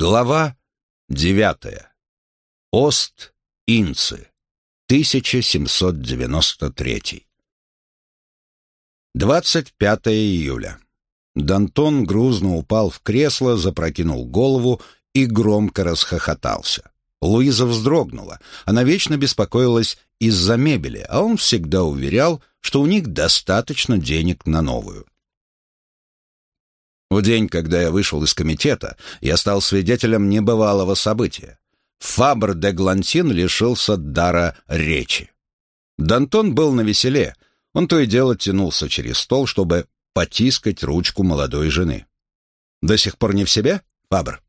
Глава девятая. Ост-Инцы. 1793. 25 июля. Дантон грузно упал в кресло, запрокинул голову и громко расхохотался. Луиза вздрогнула. Она вечно беспокоилась из-за мебели, а он всегда уверял, что у них достаточно денег на новую. В день, когда я вышел из комитета, я стал свидетелем небывалого события. Фабр де Глантин лишился дара речи. Дантон был на веселе. Он то и дело тянулся через стол, чтобы потискать ручку молодой жены. «До сих пор не в себе, Фабр?»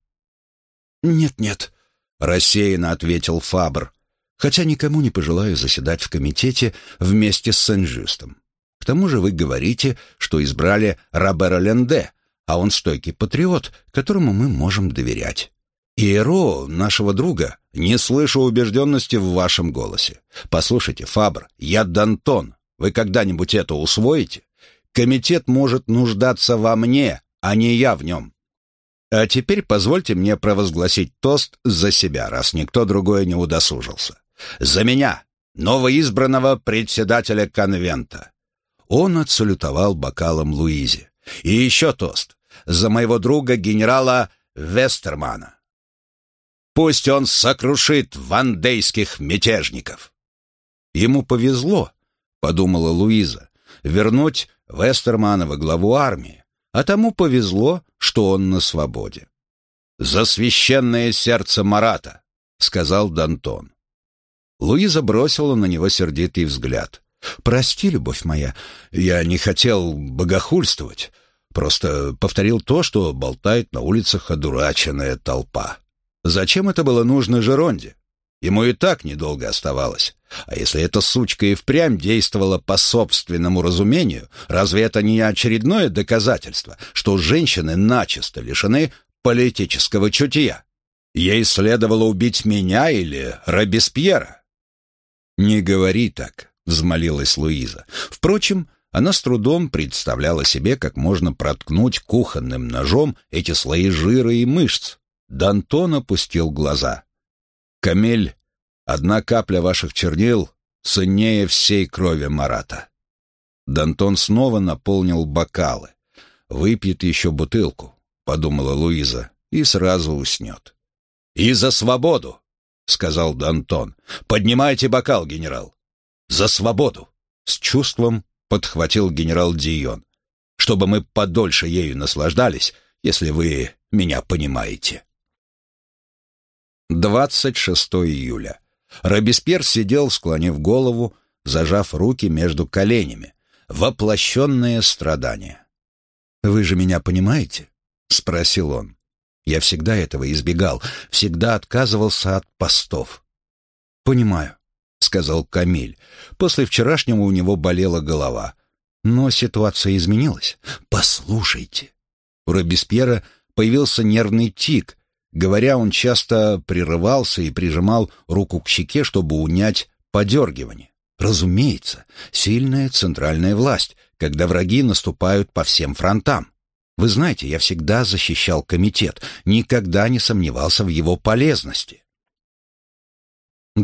«Нет-нет», — рассеянно ответил Фабр, «хотя никому не пожелаю заседать в комитете вместе с Сен-Жюстом. К тому же вы говорите, что избрали Робера Ленде, а он стойкий патриот, которому мы можем доверять. Иеро, нашего друга, не слышу убежденности в вашем голосе. Послушайте, Фабр, я Дантон. Вы когда-нибудь это усвоите? Комитет может нуждаться во мне, а не я в нем. А теперь позвольте мне провозгласить тост за себя, раз никто другой не удосужился. За меня, новоизбранного председателя конвента. Он отсалютовал бокалом Луизе. И еще тост за моего друга генерала Вестермана. Пусть он сокрушит вандейских мятежников. Ему повезло, подумала Луиза, вернуть Вестермана во главу армии, а тому повезло, что он на свободе. «За священное сердце Марата», — сказал Дантон. Луиза бросила на него сердитый взгляд. «Прости, любовь моя, я не хотел богохульствовать. Просто повторил то, что болтает на улицах одураченная толпа. Зачем это было нужно Жеронде? Ему и так недолго оставалось. А если эта сучка и впрямь действовала по собственному разумению, разве это не очередное доказательство, что женщины начисто лишены политического чутья? Ей следовало убить меня или Робеспьера. «Не говори так», — взмолилась Луиза. Впрочем, она с трудом представляла себе, как можно проткнуть кухонным ножом эти слои жира и мышц. Дантон опустил глаза. «Камель, одна капля ваших чернил ценнее всей крови Марата». Дантон снова наполнил бокалы. «Выпьет еще бутылку», — подумала Луиза, — «и сразу уснет». «И за свободу!» — сказал Дантон. «Поднимайте бокал, генерал!» «За свободу!» — с чувством подхватил генерал Дион, чтобы мы подольше ею наслаждались, если вы меня понимаете. 26 июля. Робеспьер сидел, склонив голову, зажав руки между коленями. Воплощенное страдание. «Вы же меня понимаете?» — спросил он. Я всегда этого избегал, всегда отказывался от постов. «Понимаю. — сказал Камиль. После вчерашнего у него болела голова. Но ситуация изменилась. «Послушайте». У Робеспьера появился нервный тик. Говоря, он часто прерывался и прижимал руку к щеке, чтобы унять подергивание. Разумеется, сильная центральная власть, когда враги наступают по всем фронтам. Вы знаете, я всегда защищал комитет, никогда не сомневался в его полезности.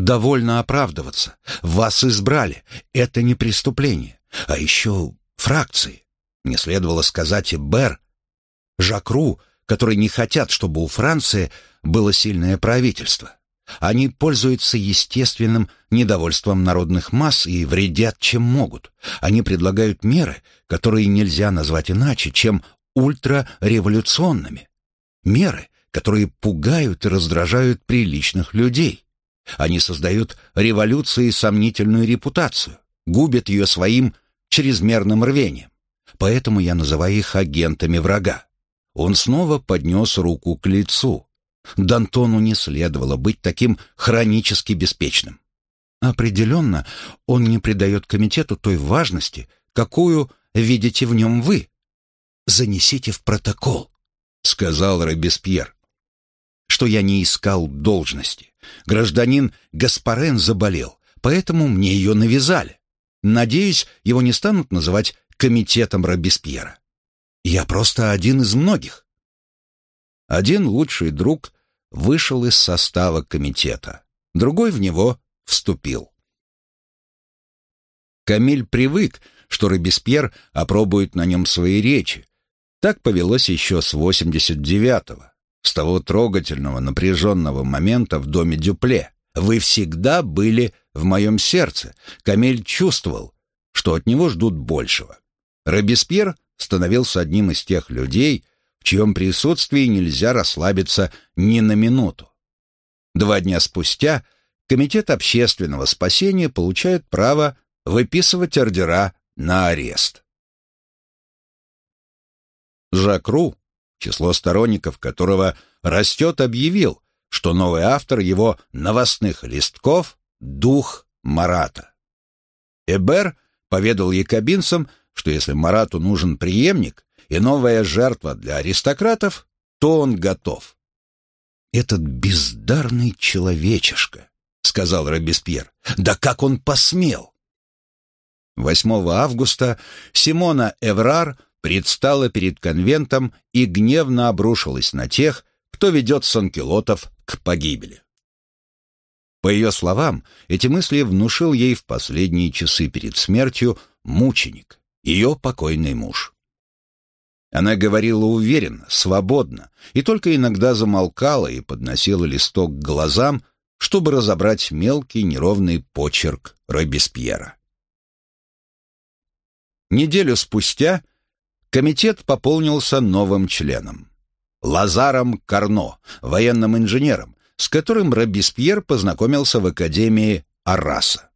Довольно оправдываться. Вас избрали. Это не преступление. А еще фракции. Не следовало сказать и Бер, Жакру, которые не хотят, чтобы у Франции было сильное правительство. Они пользуются естественным недовольством народных масс и вредят, чем могут. Они предлагают меры, которые нельзя назвать иначе, чем ультрареволюционными. Меры, которые пугают и раздражают приличных людей. Они создают революции сомнительную репутацию, губят ее своим чрезмерным рвением. Поэтому я называю их агентами врага. Он снова поднес руку к лицу. Д'Антону не следовало быть таким хронически беспечным. Определенно, он не придает комитету той важности, какую видите в нем вы. «Занесите в протокол», — сказал Робеспьер, «что я не искал должности. Гражданин Гаспарен заболел, поэтому мне ее навязали. Надеюсь, его не станут называть комитетом Робеспьера. Я просто один из многих. Один лучший друг вышел из состава комитета. Другой в него вступил. Камиль привык, что Робеспьер опробует на нем свои речи. Так повелось еще с 89-го, с того трогательного напряженного момента в доме Дюпле. Вы всегда были в моем сердце. Камиль чувствовал, что от него ждут большего. Робеспьер становился одним из тех людей, в чьем присутствии нельзя расслабиться ни на минуту. Два дня спустя Комитет общественного спасения получает право выписывать ордера на арест. Жак Ру, число сторонников которого растет, объявил, что новый автор его новостных листков — дух Марата. Эбер поведал якобинцам, что если Марату нужен преемник и новая жертва для аристократов, то он готов. Этот бездарный человечишка, сказал Робеспьер. Да как он посмел? 8 августа Симона Эврар предстала перед конвентом и гневно обрушилась на тех, кто ведет санкелотов к погибели. По ее словам, эти мысли внушил ей в последние часы перед смертью мученик, ее покойный муж. Она говорила уверенно, свободно, и только иногда замолкала и подносила листок к глазам, чтобы разобрать мелкий неровный почерк Робеспьера. Неделю спустя комитет пополнился новым членом. Лазаром Карно, военным инженером, с которым Робеспьер познакомился в Академии Араса.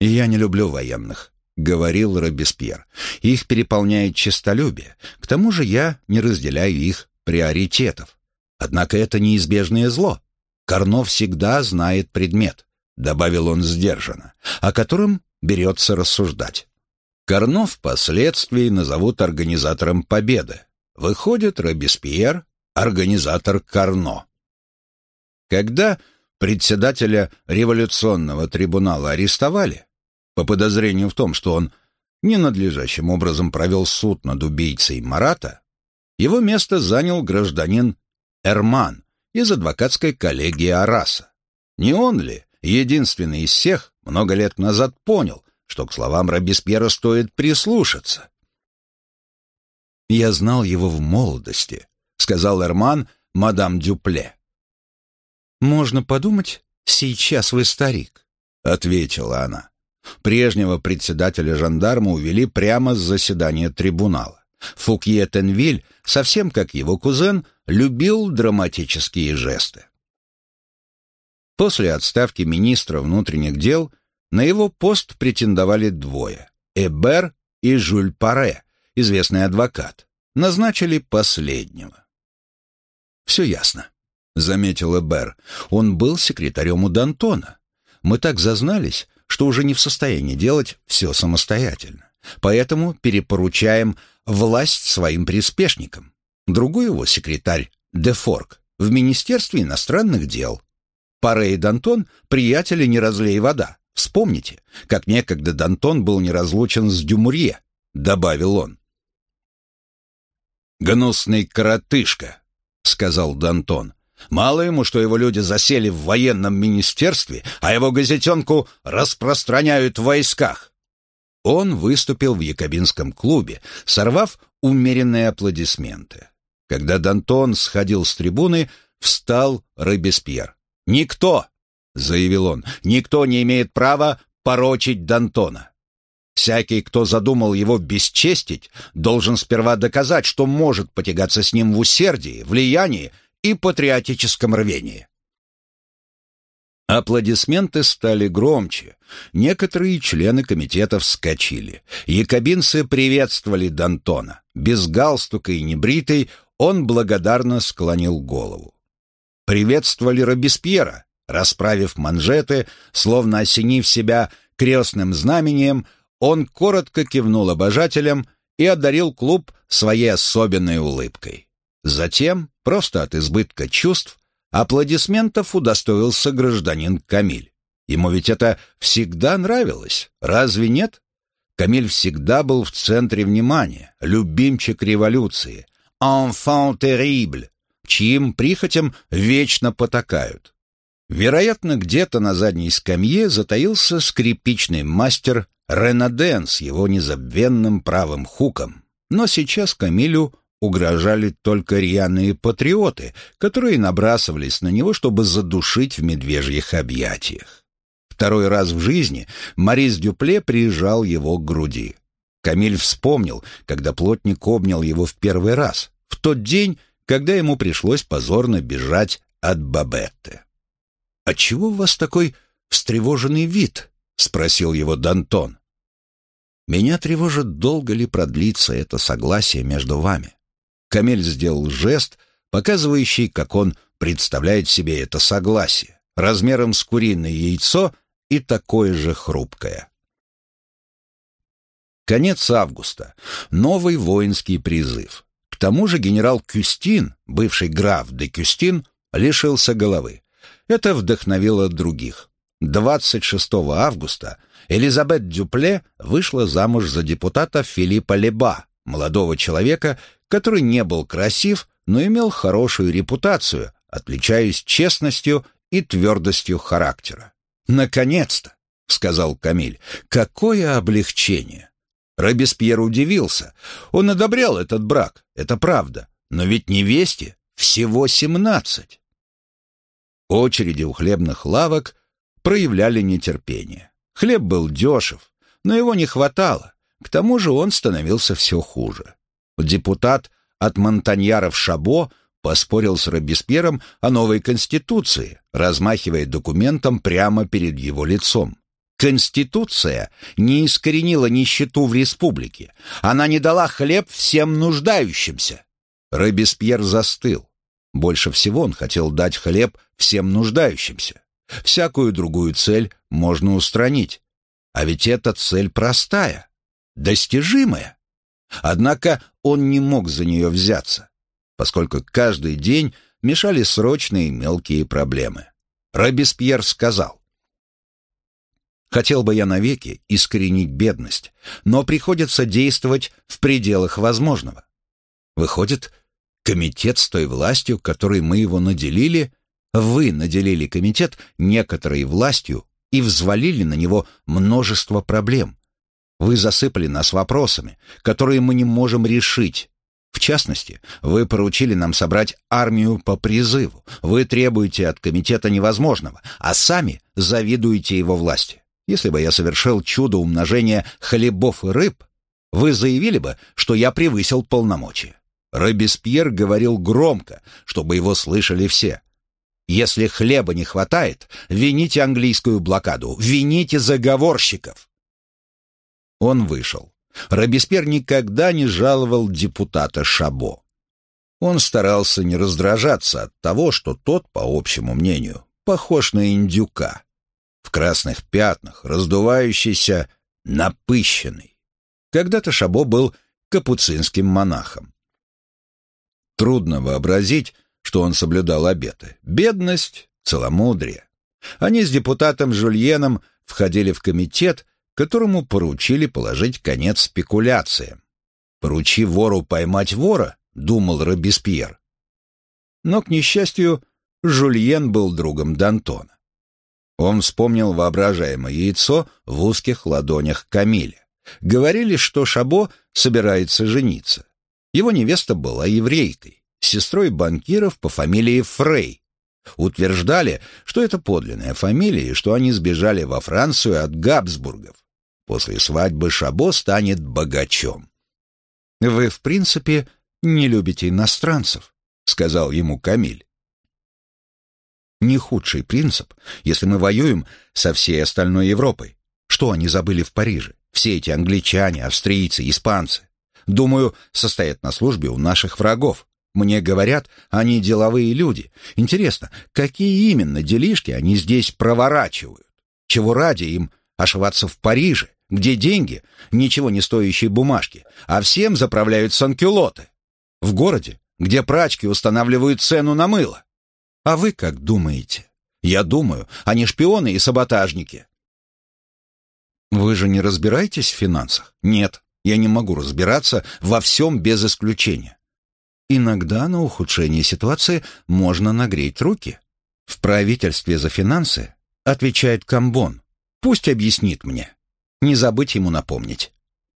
«Я не люблю военных», — говорил Робеспьер. «Их переполняет честолюбие. К тому же я не разделяю их приоритетов. Однако это неизбежное зло. Карно всегда знает предмет», — добавил он сдержанно, о котором берется рассуждать. Карно впоследствии назовут организатором победы. Выходит Робеспьер, организатор Карно. Когда председателя революционного трибунала арестовали, по подозрению в том, что он ненадлежащим образом провел суд над убийцей Марата, его место занял гражданин Эрман, из адвокатской коллегии Араса. Не он ли, единственный из всех, много лет назад понял, что к словам Робеспьера стоит прислушаться? «Я знал его в молодости», — сказал Эрман мадам Дюпле. «Можно подумать, сейчас вы старик», — ответила она. Прежнего председателя жандарма увели прямо с заседания трибунала. Фукье Тенвиль, совсем как его кузен, любил драматические жесты. После отставки министра внутренних дел на его пост претендовали двое – Эбер и Жюль Паре, известный адвокат. Назначили последнего. «Все ясно», — заметил Эбер. «Он был секретарем у Д'Антона. Мы так зазнались, что уже не в состоянии делать все самостоятельно. Поэтому перепоручаем власть своим приспешникам. Другой его секретарь, Дефорг, в Министерстве иностранных дел. Паре и Дантон — приятели «Не разлей вода». Вспомните, как некогда Дантон был неразлучен с Дюмурье, добавил он. «Гнусный коротышка», — сказал Дантон. «Мало ему, что его люди засели в военном министерстве, а его газетенку распространяют в войсках. Он выступил в якобинском клубе, сорвав умеренные аплодисменты. Когда Д'Антон сходил с трибуны, встал Робеспьер. «Никто!» — заявил он. «Никто не имеет права порочить Д'Антона. Всякий, кто задумал его бесчестить, должен сперва доказать, что может потягаться с ним в усердии, влиянии и патриотическом рвении. Аплодисменты стали громче. Некоторые члены комитета вскочили. Якобинцы приветствовали Д'Антона. Без галстука и небритый он благодарно склонил голову. Приветствовали Робеспьера. Расправив манжеты, словно осенив себя крестным знамением, он коротко кивнул обожателям и одарил клуб своей особенной улыбкой. Затем, просто от избытка чувств, Аплодисментов удостоился гражданин Камиль. Ему ведь это всегда нравилось, разве нет? Камиль всегда был в центре внимания, любимчик революции. «Enfant terrible», чьим прихотям вечно потакают. Вероятно, где-то на задней скамье затаился скрипичный мастер Ренаден с его незабвенным правым хуком. Но сейчас Камилю угрожали только рьяные патриоты, которые набрасывались на него, чтобы задушить в медвежьих объятиях. Второй раз в жизни Морис Дюпле прижал его к груди. Камиль вспомнил, когда плотник обнял его в первый раз, в тот день, когда ему пришлось позорно бежать от Бабетты. «Отчего у вас такой встревоженный вид?» — спросил его Дантон. «Меня тревожит, долго ли продлится это согласие между вами». Камель сделал жест, показывающий, как он представляет себе это согласие, размером с куриное яйцо и такое же хрупкое. Конец августа. Новый воинский призыв. К тому же генерал Кюстин, бывший граф де Кюстин, лишился головы. Это вдохновило других. 26 августа Элизабет Дюпле вышла замуж за депутата Филиппа Леба, молодого человека, который не был красив, но имел хорошую репутацию, отличаясь честностью и твердостью характера. «Наконец-то!» — сказал Камиль. «Какое облегчение!» Робеспьер удивился. Он одобрял этот брак, это правда, но ведь невесте всего семнадцать. Очереди у хлебных лавок проявляли нетерпение. Хлеб был дешев, но его не хватало. К тому же он становился все хуже. Депутат от Монтаньяров Шабо поспорил с Робеспьером о новой конституции, размахивая документом прямо перед его лицом. Конституция не искоренила нищету в республике. Она не дала хлеб всем нуждающимся. Робеспьер застыл. Больше всего он хотел дать хлеб всем нуждающимся. Всякую другую цель можно устранить. А ведь эта цель простая, достижимая. Однако он не мог за нее взяться, поскольку каждый день мешали срочные мелкие проблемы. Робеспьер сказал, «Хотел бы я навеки искоренить бедность, но приходится действовать в пределах возможного. Выходит, комитет с той властью, которой мы его наделили, вы наделили комитет некоторой властью и взвалили на него множество проблем. Вы засыпали нас вопросами, которые мы не можем решить. В частности, вы поручили нам собрать армию по призыву. Вы требуете от комитета невозможного, а сами завидуете его власти. Если бы я совершил чудо умножения хлебов и рыб, вы заявили бы, что я превысил полномочия. Робеспьер говорил громко, чтобы его слышали все. Если хлеба не хватает, вините английскую блокаду, вините заговорщиков. Он вышел. Робеспьер никогда не жаловал депутата Шабо. Он старался не раздражаться от того, что тот, по общему мнению, похож на индюка. В красных пятнах, раздувающийся, напыщенный. Когда-то Шабо был капуцинским монахом. Трудно вообразить, что он соблюдал обеты. Бедность, целомудрие. Они с депутатом Жульеном входили в комитет, которому поручили положить конец спекуляциям. «Поручи вору поймать вора», — думал Робеспьер. Но, к несчастью, Жульен был другом Д'Антона. Он вспомнил воображаемое яйцо в узких ладонях Камиля. Говорили, что Шабо собирается жениться. Его невеста была еврейкой сестрой банкиров по фамилии Фрей. Утверждали, что это подлинная фамилия и что они сбежали во Францию от Габсбургов. После свадьбы Шабо станет богачом. «Вы, в принципе, не любите иностранцев», — сказал ему Камиль. «Не худший принцип, если мы воюем со всей остальной Европой. Что они забыли в Париже? Все эти англичане, австрийцы, испанцы. Думаю, состоят на службе у наших врагов. Мне говорят, они деловые люди. Интересно, какие именно делишки они здесь проворачивают? Чего ради им ошиваться в Париже, где деньги — ничего не стоящие бумажки, а всем заправляют санкюлоты? В городе, где прачки устанавливают цену на мыло? А вы как думаете? Я думаю, они шпионы и саботажники. Вы же не разбираетесь в финансах? Нет, я не могу разбираться во всем без исключения. Иногда на ухудшение ситуации можно нагреть руки. В правительстве за финансы отвечает Камбон. Пусть объяснит мне. Не забыть ему напомнить.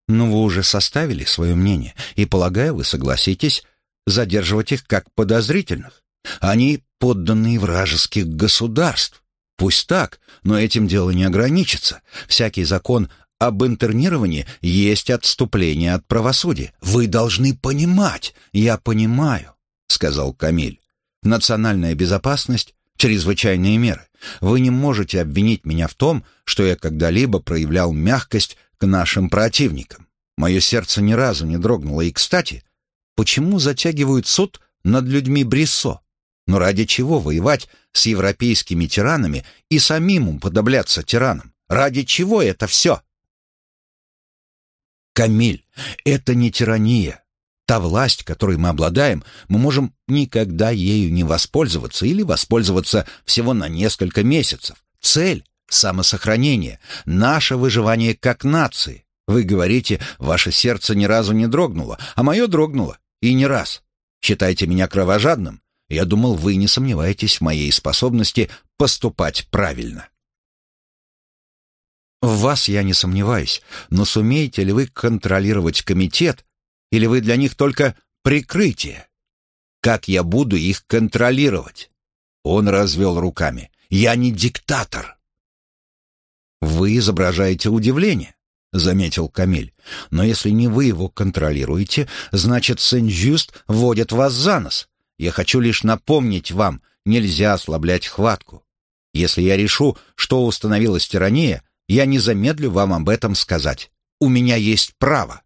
Но вы уже составили свое мнение, и, полагаю, вы согласитесь задерживать их как подозрительных. Они подданные вражеских государств. Пусть так, но этим дело не ограничится. Всякий закон об интернировании есть отступление от правосудия. Вы должны понимать. Я понимаю, сказал Камиль. Национальная безопасность чрезвычайные меры. Вы не можете обвинить меня в том, что я когда-либо проявлял мягкость к нашим противникам. Мое сердце ни разу не дрогнуло. И, кстати, почему затягивают суд над людьми Бриссо? Но ради чего воевать с европейскими тиранами и самим уподобляться тиранам? Ради чего это все? Камиль, это не тирания. Та власть, которой мы обладаем, мы можем никогда ею не воспользоваться или воспользоваться всего на несколько месяцев. Цель — самосохранение, наше выживание как нации. Вы говорите, ваше сердце ни разу не дрогнуло, а мое дрогнуло, и не раз. Считайте меня кровожадным, я думал, вы не сомневаетесь в моей способности поступать правильно. В вас я не сомневаюсь, но сумеете ли вы контролировать комитет, или вы для них только прикрытие? Как я буду их контролировать? Он развел руками. Я не диктатор. Вы изображаете удивление, заметил Камиль. Но если не вы его контролируете, значит, Сен-Жюст вводит вас за нос. Я хочу лишь напомнить вам, нельзя ослаблять хватку. Если я решу, что установилась тирания, я не замедлю вам об этом сказать. У меня есть право.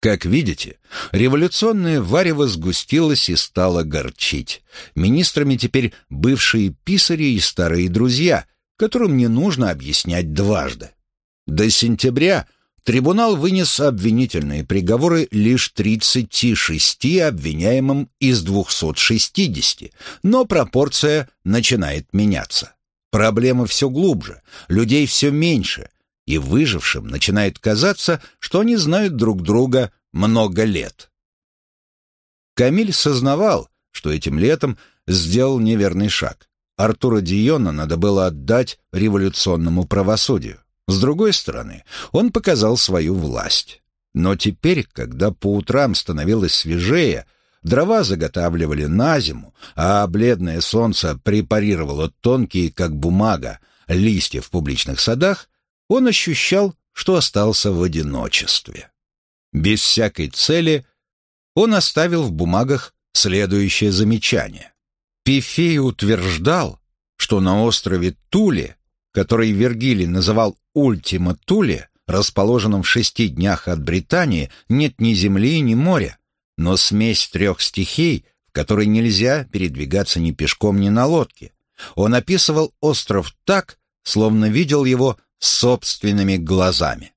Как видите, революционное варево сгустилось и стало горчить. Министрами теперь бывшие писари и старые друзья, которым не нужно объяснять дважды. До сентября Трибунал вынес обвинительные приговоры лишь 36 обвиняемым из 260, но пропорция начинает меняться. Проблема все глубже, людей все меньше, и выжившим начинает казаться, что они знают друг друга много лет. Камиль сознавал, что этим летом сделал неверный шаг. Артура Диона надо было отдать революционному правосудию. С другой стороны, он показал свою власть. Но теперь, когда по утрам становилось свежее, дрова заготавливали на зиму, а бледное солнце препарировало тонкие, как бумага, листья в публичных садах, он ощущал, что остался в одиночестве. Без всякой цели он оставил в бумагах следующее замечание. Пифей утверждал, что на острове Туле, который Вергилий называл Ультима Туле, расположенном в шести днях от Британии, нет ни земли, ни моря, но смесь трех стихий, в которой нельзя передвигаться ни пешком, ни на лодке. Он описывал остров так, словно видел его собственными глазами.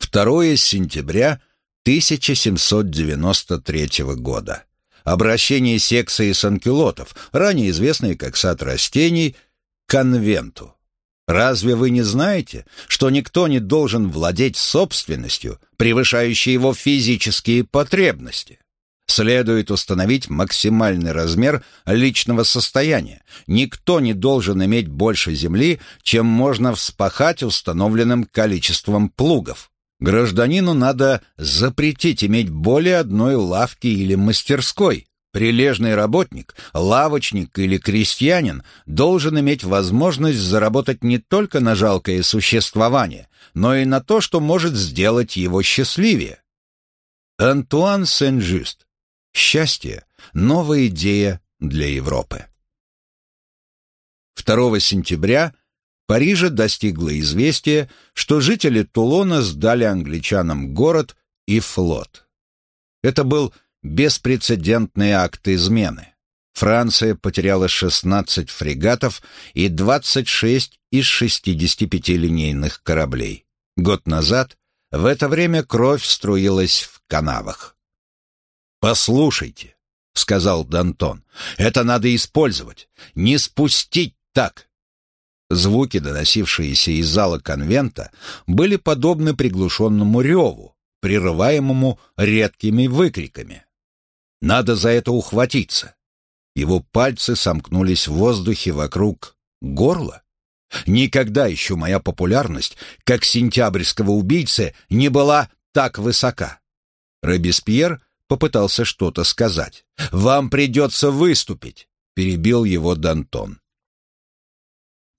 2 сентября 1793 года. Обращение секции санкюлотов, ранее известные как сад растений, к конвенту. Разве вы не знаете, что никто не должен владеть собственностью, превышающей его физические потребности? Следует установить максимальный размер личного состояния. Никто не должен иметь больше земли, чем можно вспахать установленным количеством плугов. Гражданину надо запретить иметь более одной лавки или мастерской. Прилежный работник, лавочник или крестьянин должен иметь возможность заработать не только на жалкое существование, но и на то, что может сделать его счастливее. Антуан Сен-Жюст. Счастье – новая идея для Европы. 2 сентября Парижа достигло известие, что жители Тулона сдали англичанам город и флот. Это был беспрецедентный акт измены. Франция потеряла 16 фрегатов и 26 из 65 линейных кораблей. Год назад в это время кровь струилась в канавах. «Послушайте», — сказал Дантон, — «это надо использовать, не спустить так». Звуки, доносившиеся из зала конвента, были подобны приглушенному реву, прерываемому редкими выкриками. Надо за это ухватиться. Его пальцы сомкнулись в воздухе вокруг горла. Никогда еще моя популярность, как сентябрьского убийцы, не была так высока. Робеспьер попытался что-то сказать. «Вам придется выступить», — перебил его Дантон.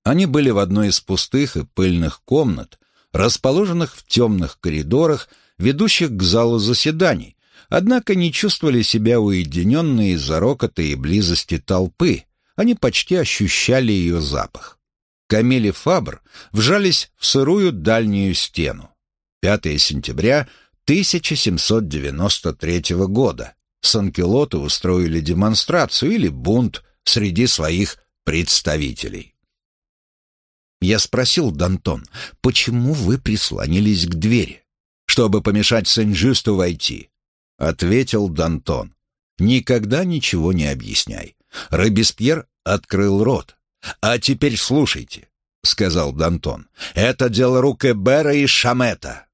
Они были в одной из пустых и пыльных комнат, расположенных в темных коридорах, ведущих к залу заседаний, однако не чувствовали себя уединенные из-за рокота и близости толпы, они почти ощущали ее запах. Камиль и Фабр вжались в сырую дальнюю стену. 5 сентября 1793 года. Санкелоты устроили демонстрацию или бунт среди своих представителей. Я спросил Дантон, почему вы прислонились к двери? Чтобы помешать Сен-Жюсту войти. Ответил Дантон. Никогда ничего не объясняй. Робеспьер открыл рот. «А теперь слушайте», — сказал Дантон. «Это дело рук Эбера и Шамета».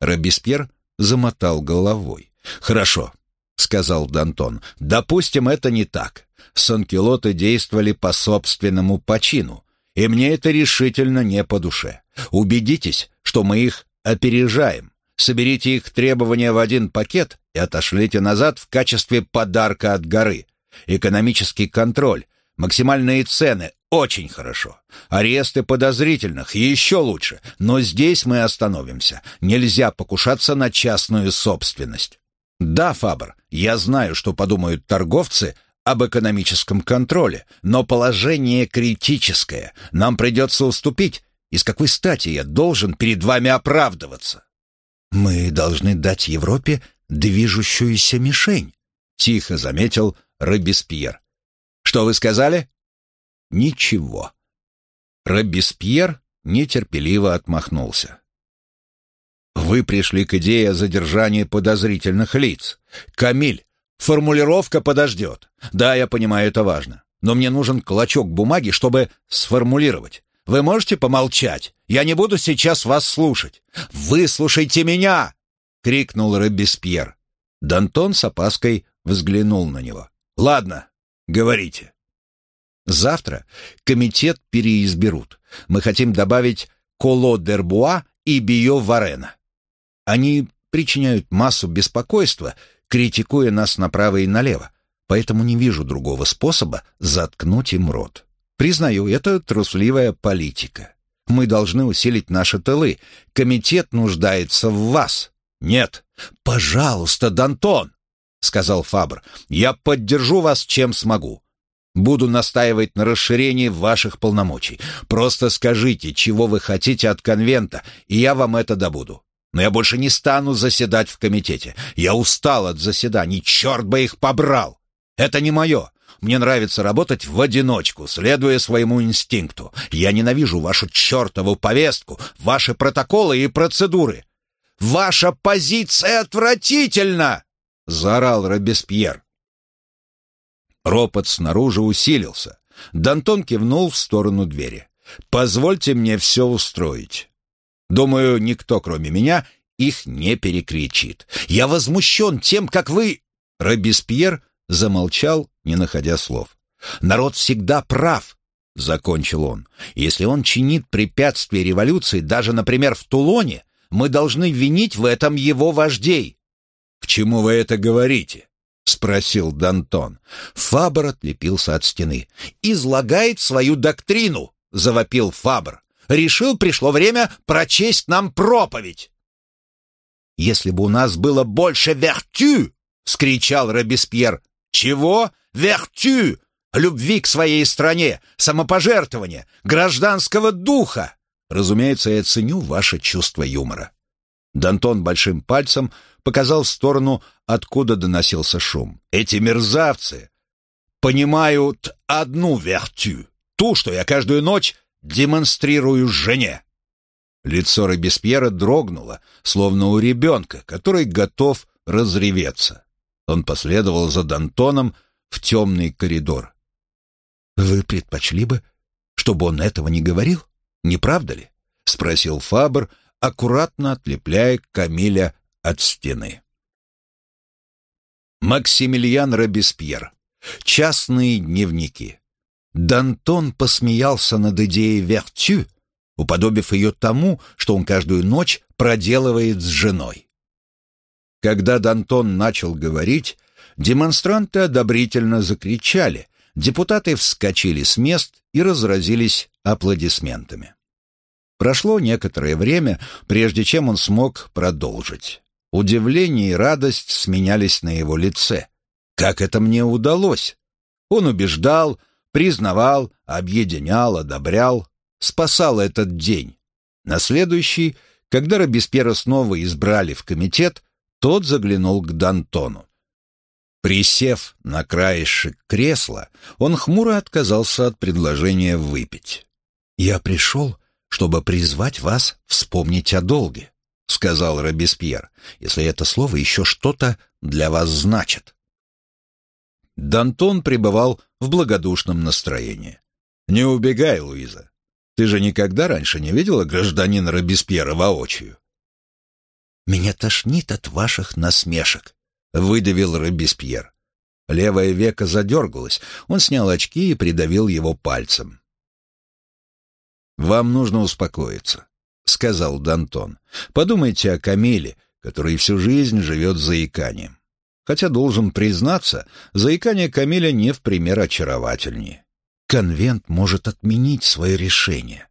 Робеспьер замотал головой. «Хорошо», — сказал Дантон. «Допустим, это не так. Санкелоты действовали по собственному почину, и мне это решительно не по душе. Убедитесь, что мы их опережаем. Соберите их требования в один пакет и отошлите назад в качестве подарка от горы. Экономический контроль, максимальные цены – очень хорошо. Аресты подозрительных – еще лучше. Но здесь мы остановимся. Нельзя покушаться на частную собственность. Да, Фабр, я знаю, что подумают торговцы об экономическом контроле, но положение критическое. Нам придется уступить. И с какой стати я должен перед вами оправдываться? Мы должны дать Европе движущуюся мишень, тихо заметил Робеспьер. Что вы сказали? Ничего. Робеспьер нетерпеливо отмахнулся. Вы пришли к идее о задержании подозрительных лиц. Камиль, формулировка подождет. Да, я понимаю, это важно. Но мне нужен клочок бумаги, чтобы сформулировать. Вы можете помолчать? Я не буду сейчас вас слушать. Выслушайте меня!» — крикнул Робеспьер. Дантон с опаской взглянул на него. «Ладно, говорите». «Завтра комитет переизберут. Мы хотим добавить Коло Дербуа и Био Варена. Они причиняют массу беспокойства, критикуя нас направо и налево, поэтому не вижу другого способа заткнуть им рот. Признаю, это трусливая политика. Мы должны усилить наши тылы. Комитет нуждается в вас. Нет. Пожалуйста, Дантон, сказал Фабр. Я поддержу вас, чем смогу. Буду настаивать на расширении ваших полномочий. Просто скажите, чего вы хотите от конвента, и я вам это добуду. Но я больше не стану заседать в комитете. Я устал от заседаний, черт бы их побрал. Это не мое. Мне нравится работать в одиночку, следуя своему инстинкту. Я ненавижу вашу чертову повестку, ваши протоколы и процедуры. Ваша позиция отвратительна!» — заорал Робеспьер. Ропот снаружи усилился. Дантон кивнул в сторону двери. «Позвольте мне все устроить. Думаю, никто, кроме меня, их не перекричит. Я возмущен тем, как вы...» Робеспьер замолчал, не находя слов. «Народ всегда прав», — закончил он. «Если он чинит препятствия революции, даже, например, в Тулоне, мы должны винить в этом его вождей». «К чему вы это говорите?» — спросил Дантон. Фабр отлепился от стены. «Излагает свою доктрину», — завопил Фабр. «Решил, пришло время прочесть нам проповедь». «Если бы у нас было больше вертю!» — скричал Робеспьер. Чего? Вертю! Любви к своей стране, самопожертвования, гражданского духа. Разумеется, я ценю ваше чувство юмора. Дантон большим пальцем показал в сторону, откуда доносился шум. Эти мерзавцы понимают одну вертю, ту, что я каждую ночь демонстрирую жене. Лицо Робеспьера дрогнуло, словно у ребенка, который готов разреветься. Он последовал за Дантоном в темный коридор. «Вы предпочли бы, чтобы он этого не говорил? Не правда ли?» — спросил Фабр, аккуратно отлепляя Камиля от стены. Максимилиан Робеспьер. Частные дневники. Дантон посмеялся над идеей «вертю», уподобив ее тому, что он каждую ночь проделывает с женой. Когда Дантон начал говорить, демонстранты одобрительно закричали, депутаты вскочили с мест и разразились аплодисментами. Прошло некоторое время, прежде чем он смог продолжить. Удивление и радость сменялись на его лице. Как это мне удалось? Он убеждал, признавал, объединял, одобрял, спасал этот день. На следующий, когда Робеспьера снова избрали в комитет, тот заглянул к Д'Антону. Присев на краешек кресла, он хмуро отказался от предложения выпить. «Я пришел, чтобы призвать вас вспомнить о долге», — сказал Робеспьер, «если это слово еще что-то для вас значит». Д'Антон пребывал в благодушном настроении. «Не убегай, Луиза. Ты же никогда раньше не видела гражданина Робеспьера воочию?» «Меня тошнит от ваших насмешек», — выдавил Робеспьер. Левое веко задергалось, он снял очки и придавил его пальцем. «Вам нужно успокоиться», — сказал Дантон. «Подумайте о Камиле, который всю жизнь живет заиканием. Хотя, должен признаться, заикание Камиля не в пример очаровательнее. Конвент может отменить свое решение,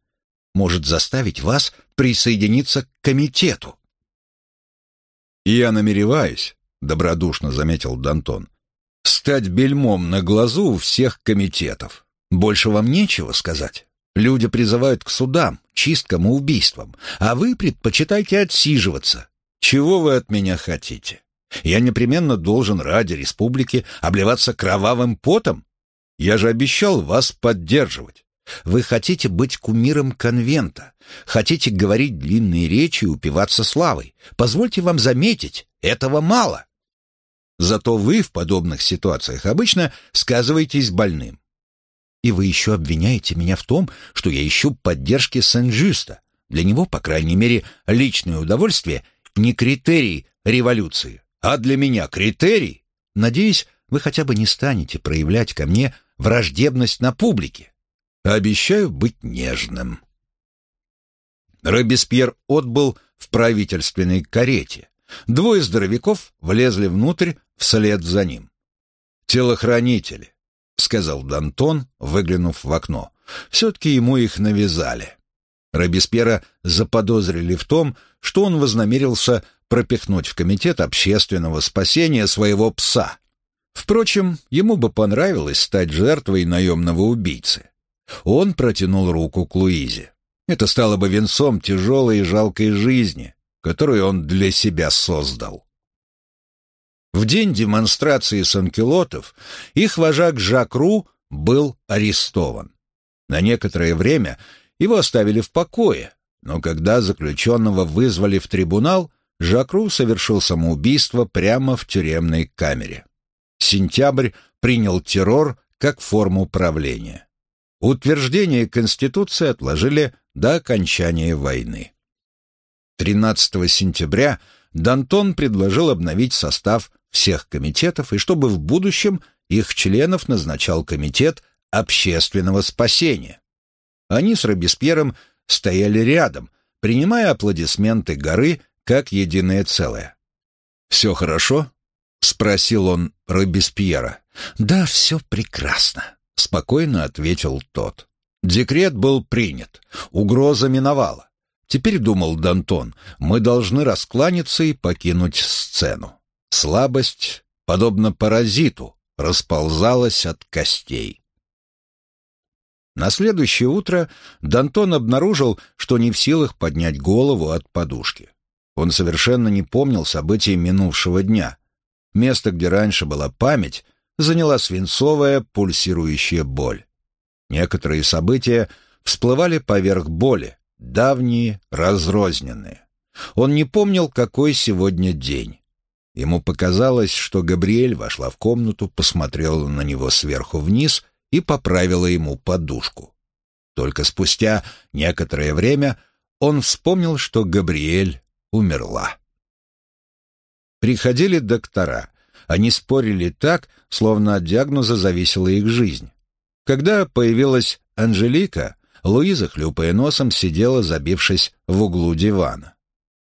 может заставить вас присоединиться к комитету». «Я намереваюсь», — добродушно заметил Дантон, «стать бельмом на глазу у всех комитетов. Больше вам нечего сказать. Люди призывают к судам, чисткам и убийствам, а вы предпочитаете отсиживаться. Чего вы от меня хотите? Я непременно должен ради республики обливаться кровавым потом? Я же обещал вас поддерживать. Вы хотите быть кумиром конвента, хотите говорить длинные речи и упиваться славой. Позвольте вам заметить, этого мало. Зато вы в подобных ситуациях обычно сказываетесь больным. И вы еще обвиняете меня в том, что я ищу поддержки Сен-Жюста. Для него, по крайней мере, личное удовольствие не критерий революции, а для меня критерий. Надеюсь, вы хотя бы не станете проявлять ко мне враждебность на публике. Обещаю быть нежным». Робеспьер отбыл в правительственной карете. Двое здоровяков влезли внутрь вслед за ним. «Телохранители», — сказал Дантон, выглянув в окно. «Все-таки ему их навязали». Робеспьера заподозрили в том, что он вознамерился пропихнуть в комитет общественного спасения своего пса. Впрочем, ему бы понравилось стать жертвой наемного убийцы. Он протянул руку к Луизе. Это стало бы венцом тяжелой и жалкой жизни, которую он для себя создал. В день демонстрации санкелотов их вожак Жак Ру был арестован. На некоторое время его оставили в покое, но когда заключенного вызвали в трибунал, Жакру совершил самоубийство прямо в тюремной камере. Сентябрь принял террор как форму правления. Утверждение Конституции отложили до окончания войны. 13 сентября Дантон предложил обновить состав всех комитетов и чтобы в будущем их членов назначал комитет общественного спасения. Они с Робеспьером стояли рядом, принимая аплодисменты горы как единое целое. «Все хорошо?» — спросил он Робеспьера. «Да, все прекрасно», — спокойно ответил тот. Декрет был принят, угроза миновала. Теперь, думал Дантон, мы должны раскланяться и покинуть сцену. Слабость, подобно паразиту, расползалась от костей. На следующее утро Дантон обнаружил, что не в силах поднять голову от подушки. Он совершенно не помнил событий минувшего дня. Место, где раньше была память, заняла свинцовая пульсирующая боль. Некоторые события всплывали поверх боли, давние, разрозненные. Он не помнил, какой сегодня день. Ему показалось, что Габриэль вошла в комнату, посмотрела на него сверху вниз и поправила ему подушку. Только спустя некоторое время он вспомнил, что Габриэль умерла. Приходили доктора. Они спорили так, словно от диагноза зависела их жизнь. Когда появилась Анжелика, Луиза, хлюпая носом, сидела, забившись в углу дивана.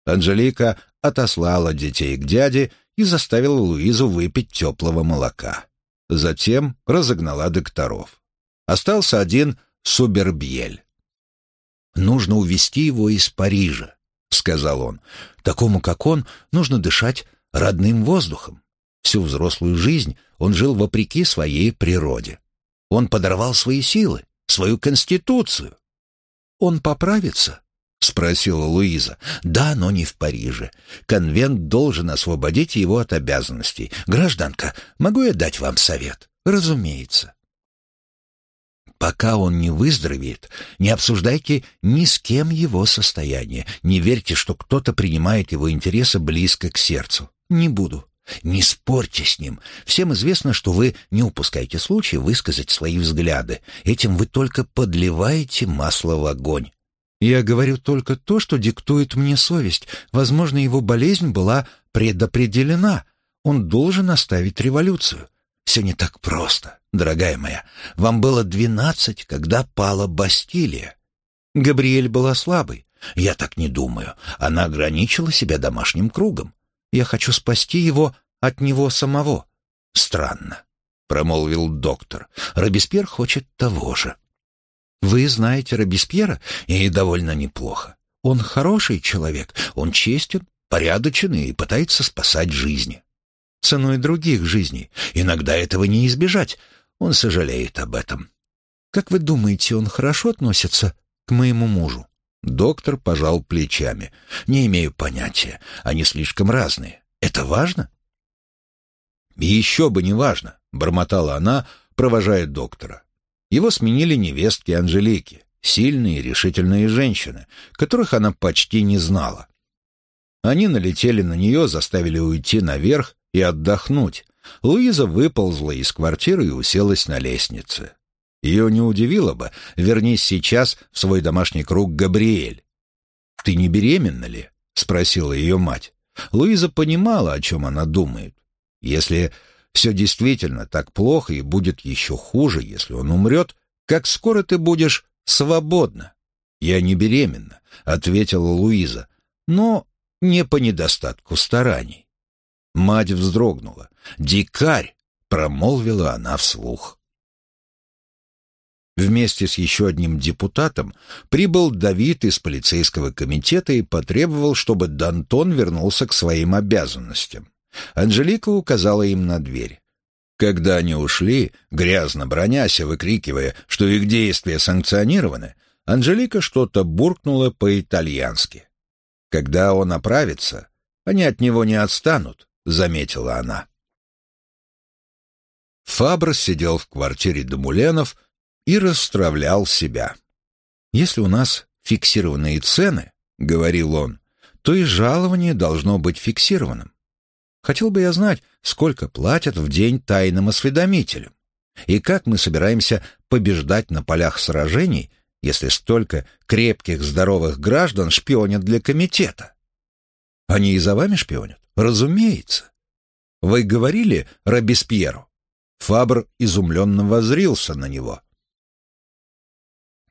Анжелика отослала детей к дяде и заставила Луизу выпить теплого молока. Затем разогнала докторов. Остался один Субербьель. «Нужно увезти его из Парижа», — сказал он. «Такому, как он, нужно дышать родным воздухом. Всю взрослую жизнь он жил вопреки своей природе. Он подорвал свои силы, свою конституцию. Он поправится?» — спросила Луиза. «Да, но не в Париже. Конвент должен освободить его от обязанностей. Гражданка, могу я дать вам совет?» «Разумеется. Пока он не выздоровеет, не обсуждайте ни с кем его состояние. Не верьте, что кто-то принимает его интересы близко к сердцу. Не буду. Не спорьте с ним. Всем известно, что вы не упускаете случая высказать свои взгляды. Этим вы только подливаете масло в огонь. Я говорю только то, что диктует мне совесть. Возможно, его болезнь была предопределена. Он должен оставить революцию. Все не так просто, дорогая моя. Вам было двенадцать, когда пала Бастилия. Габриэль была слабой. Я так не думаю. Она ограничила себя домашним кругом. Я хочу спасти его от него самого. Странно, промолвил доктор. Робеспьер хочет того же. Вы знаете Робеспьера, и довольно неплохо. Он хороший человек, он честен, порядочен и пытается спасать жизни ценой других жизней. Иногда этого не избежать. Он сожалеет об этом. Как вы думаете, он хорошо относится к моему мужу? Доктор пожал плечами. Не имею понятия. Они слишком разные. Это важно? Еще бы не важно, бормотала она, провожая доктора. Его сменили невестки Анжелики, сильные и решительные женщины, которых она почти не знала. Они налетели на нее, заставили уйти наверх и отдохнуть, Луиза выползла из квартиры и уселась на лестнице. Ее не удивило бы, вернись сейчас в свой домашний круг Габриэль. «Ты не беременна ли?» — спросила ее мать. Луиза понимала, о чем она думает. Если все действительно так плохо и будет еще хуже, если он умрет, как скоро ты будешь свободна? «Я не беременна», — ответила Луиза, — «но не по недостатку стараний». Мать вздрогнула. «Дикарь!» — промолвила она вслух. Вместе с еще одним депутатом прибыл Давид из полицейского комитета и потребовал, чтобы Дантон вернулся к своим обязанностям. Анжелика указала им на дверь. Когда они ушли, грязно бронясь и выкрикивая, что их действия санкционированы, Анжелика что-то буркнула по-итальянски. Когда он оправится, они от него не отстанут, заметила она. Фабр сидел в квартире Домуленов и расстравлял себя. «Если у нас фиксированные цены, — говорил он, — то и жалование должно быть фиксированным. Хотел бы я знать, сколько платят в день тайным осведомителям, и как мы собираемся побеждать на полях сражений, если столько крепких, здоровых граждан шпионят для комитета. Они и за вами шпионят? Разумеется. Вы говорили Робеспьеру? Фабр изумленно возрился на него.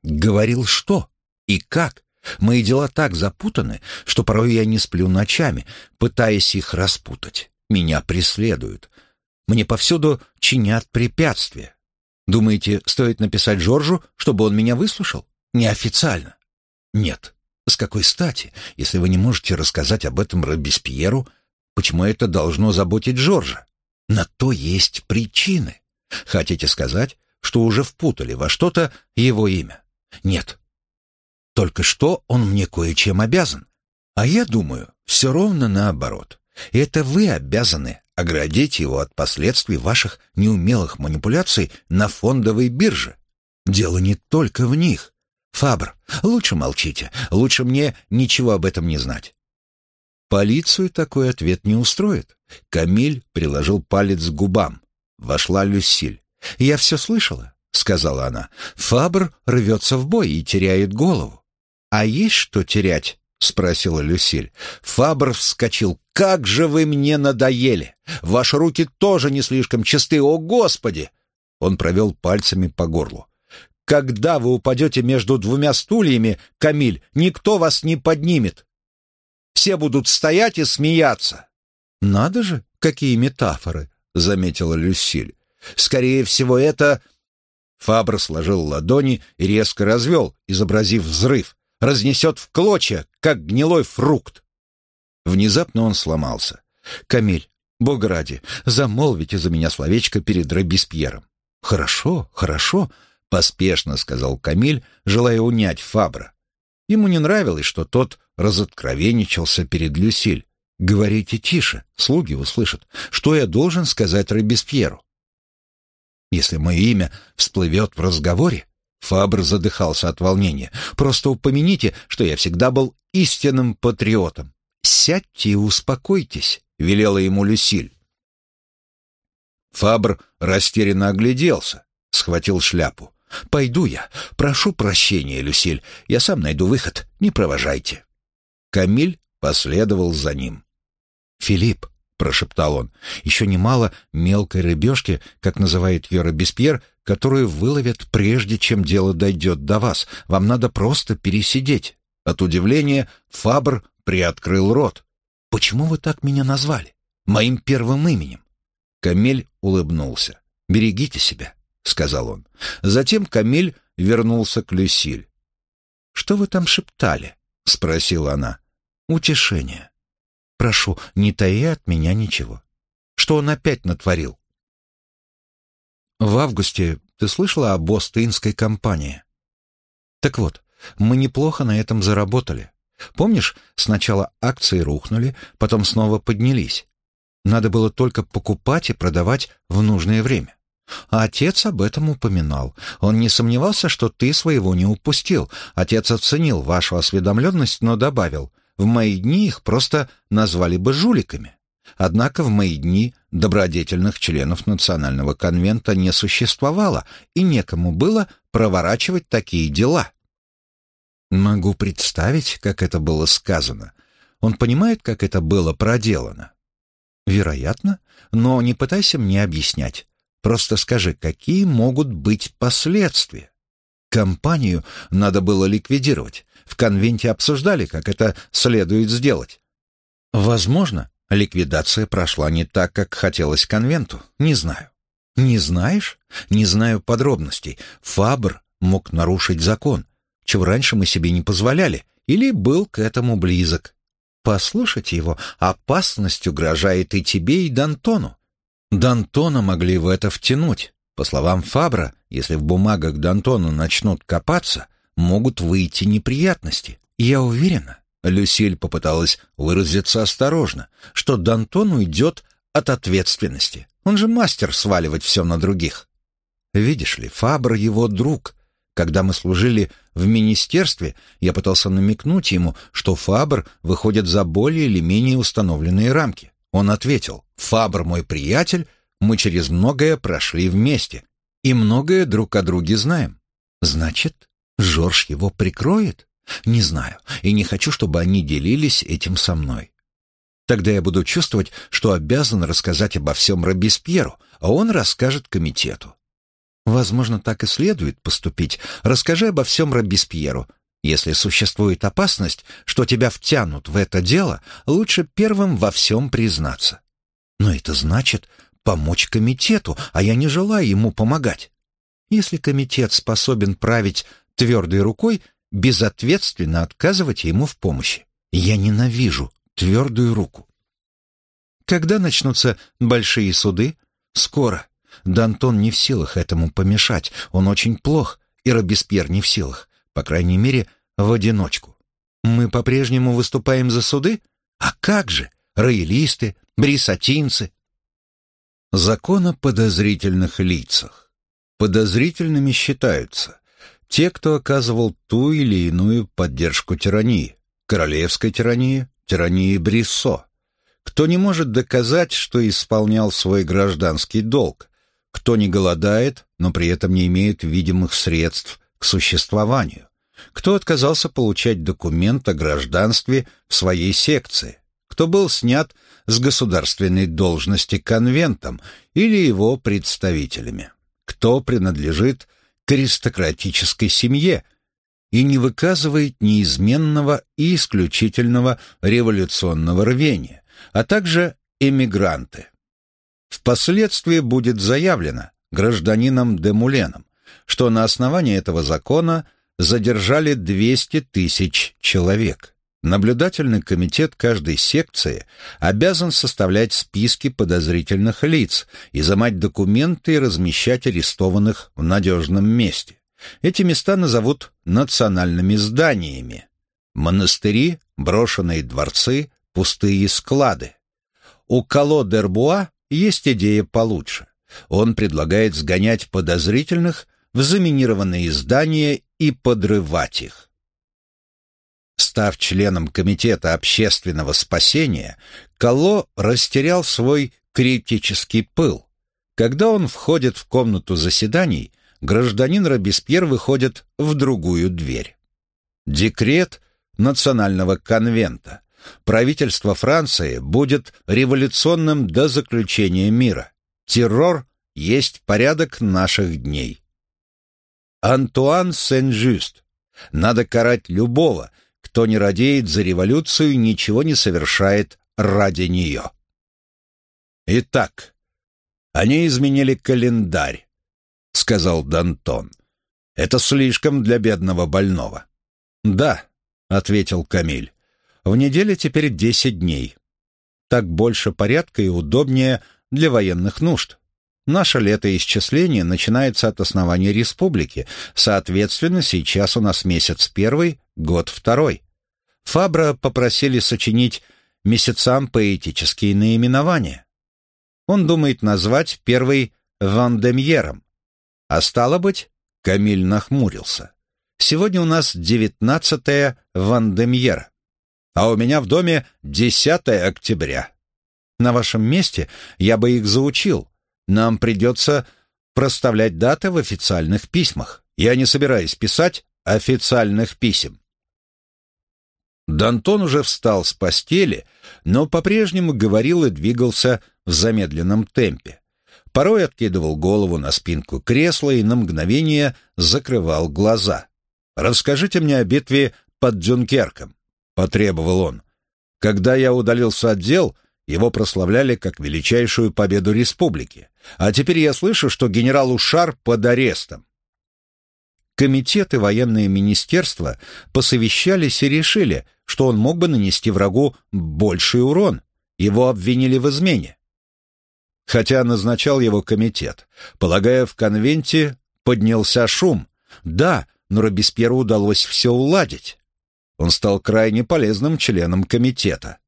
Говорил что? И как? Мои дела так запутаны, что порой я не сплю ночами, пытаясь их распутать. Меня преследуют. Мне повсюду чинят препятствия. Думаете, стоит написать Жоржу, чтобы он меня выслушал? Неофициально. Нет. С какой стати, если вы не можете рассказать об этом Робеспьеру, Почему это должно заботить Джорджа? На то есть причины. Хотите сказать, что уже впутали во что-то его имя? Нет. Только что он мне кое-чем обязан. А я думаю, все ровно наоборот. Это вы обязаны оградить его от последствий ваших неумелых манипуляций на фондовой бирже. Дело не только в них. Фабр, лучше молчите, лучше мне ничего об этом не знать. Полицию такой ответ не устроит. Камиль приложил палец к губам. Вошла Люсиль. «Я все слышала», — сказала она. «Фабр рвется в бой и теряет голову. «А есть что терять?» — спросила Люсиль. Фабр вскочил. «Как же вы мне надоели! Ваши руки тоже не слишком чисты, о Господи!» Он провел пальцами по горлу. «Когда вы упадете между двумя стульями, Камиль, никто вас не поднимет. Все будут стоять и смеяться». «Надо же, какие метафоры!» — заметила Люсиль. «Скорее всего, это...» Фабр сложил ладони и резко развел, изобразив взрыв. «Разнесет в клочья, как гнилой фрукт». Внезапно он сломался. «Камиль, Бога ради, замолвите за меня словечко перед Робеспьером». «Хорошо, хорошо», — поспешно сказал Камиль, желая унять Фабра. Ему не нравилось, что тот разоткровенничался перед Люсиль. «Говорите тише, слуги услышат. Что я должен сказать Робеспьеру?» Если мое имя всплывет в разговоре, Фабр задыхался от волнения. Просто упомяните, что я всегда был истинным патриотом. Сядьте и успокойтесь, велела ему Люсиль. Фабр растерянно огляделся, схватил шляпу. «Пойду я. Прошу прощения, Люсиль. Я сам найду выход. Не провожайте». Камиль последовал за ним. «Филипп, — прошептал он. «Еще немало мелкой рыбешки, как называет ее Робеспьер, которую выловят прежде, чем дело дойдет до вас. Вам надо просто пересидеть». От удивления Фабр приоткрыл рот. «Почему вы так меня назвали? Моим первым именем?» Камель улыбнулся. «Берегите себя», — сказал он. Затем Камель вернулся к Люсиль. «Что вы там шептали?» — спросила она. «Утешение». Прошу, не таи от меня ничего. Что он опять натворил? В августе ты слышала об Остинской компании? Так вот, мы неплохо на этом заработали. Помнишь, сначала акции рухнули, потом снова поднялись. Надо было только покупать и продавать в нужное время. А отец об этом упоминал. Он не сомневался, что ты своего не упустил. Отец оценил вашу осведомленность, но добавил — в мои дни их просто назвали бы жуликами. Однако в мои дни добродетельных членов Национального конвента не существовало, и некому было проворачивать такие дела. Могу представить, как это было сказано. Он понимает, как это было проделано? Вероятно, но не пытайся мне объяснять. Просто скажи, какие могут быть последствия? Компанию надо было ликвидировать. В конвенте обсуждали, как это следует сделать. Возможно, ликвидация прошла не так, как хотелось конвенту. Не знаю. Не знаешь? Не знаю подробностей. Фабр мог нарушить закон, чего раньше мы себе не позволяли, или был к этому близок. Послушать его опасность угрожает и тебе, и Д'Антону. Д'Антона могли в это втянуть. По словам Фабра, если в бумагах Д'Антона начнут копаться, могут выйти неприятности. Я уверена, Люсиль попыталась выразиться осторожно, что Д'Антон уйдет от ответственности. Он же мастер сваливать все на других. Видишь ли, Фабр его друг. Когда мы служили в министерстве, я пытался намекнуть ему, что Фабр выходит за более или менее установленные рамки. Он ответил, «Фабр мой приятель, мы через многое прошли вместе и многое друг о друге знаем. Значит, Жорж его прикроет? Не знаю, и не хочу, чтобы они делились этим со мной. Тогда я буду чувствовать, что обязан рассказать обо всем Робеспьеру, а он расскажет комитету. Возможно, так и следует поступить. Расскажи обо всем Робеспьеру. Если существует опасность, что тебя втянут в это дело, лучше первым во всем признаться. Но это значит помочь комитету, а я не желаю ему помогать. Если комитет способен править твердой рукой безответственно отказывать ему в помощи. Я ненавижу твердую руку. Когда начнутся большие суды? Скоро. Д'Антон не в силах этому помешать. Он очень плох, и Робеспьер не в силах. По крайней мере, в одиночку. Мы по-прежнему выступаем за суды? А как же? Роялисты, брисатинцы. Закон о подозрительных лицах. Подозрительными считаются те, кто оказывал ту или иную поддержку тирании, королевской тирании, тирании Бриссо, кто не может доказать, что исполнял свой гражданский долг, кто не голодает, но при этом не имеет видимых средств к существованию, кто отказался получать документ о гражданстве в своей секции, кто был снят с государственной должности конвентом или его представителями, кто принадлежит к аристократической семье и не выказывает неизменного и исключительного революционного рвения, а также эмигранты. Впоследствии будет заявлено гражданином Демуленом, что на основании этого закона задержали 200 тысяч человек. Наблюдательный комитет каждой секции обязан составлять списки подозрительных лиц, изымать документы и размещать арестованных в надежном месте. Эти места назовут национальными зданиями. Монастыри, брошенные дворцы, пустые склады. У Кало-Дербуа есть идея получше. Он предлагает сгонять подозрительных в заминированные здания и подрывать их. Став членом Комитета общественного спасения, Кало растерял свой критический пыл. Когда он входит в комнату заседаний, гражданин Робеспьер выходит в другую дверь. Декрет Национального конвента. Правительство Франции будет революционным до заключения мира. Террор есть порядок наших дней. Антуан Сен-Жюст. Надо карать любого, кто не радеет за революцию ничего не совершает ради нее. Итак, они изменили календарь, сказал Дантон. Это слишком для бедного больного. Да, ответил Камиль. В неделе теперь десять дней. Так больше порядка и удобнее для военных нужд. Наше летоисчисление начинается от основания республики, соответственно, сейчас у нас месяц первый, год второй. Фабра попросили сочинить месяцам поэтические наименования. Он думает назвать первый Вандемьером. А стало быть, Камиль нахмурился. Сегодня у нас девятнадцатое Вандемьер, а у меня в доме десятое октября. На вашем месте я бы их заучил, нам придется проставлять даты в официальных письмах. Я не собираюсь писать официальных писем. Дантон уже встал с постели, но по-прежнему говорил и двигался в замедленном темпе. Порой откидывал голову на спинку кресла и на мгновение закрывал глаза. «Расскажите мне о битве под Дюнкерком», — потребовал он. «Когда я удалился от дел, его прославляли как величайшую победу республики. А теперь я слышу, что генерал Ушар под арестом. Комитет и военное министерство посовещались и решили, что он мог бы нанести врагу больший урон. Его обвинили в измене. Хотя назначал его комитет. Полагая, в конвенте поднялся шум. Да, но Робеспьеру удалось все уладить. Он стал крайне полезным членом комитета.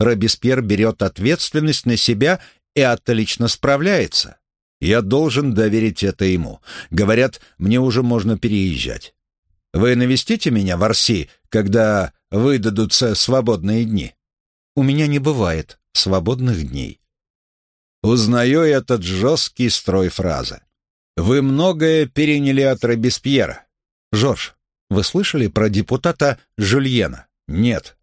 Робеспьер берет ответственность на себя и отлично справляется. Я должен доверить это ему. Говорят, мне уже можно переезжать. Вы навестите меня в Арси, когда выдадутся свободные дни? У меня не бывает свободных дней. Узнаю этот жесткий строй фразы. Вы многое переняли от Робеспьера. Жорж, вы слышали про депутата Жюльена? Нет.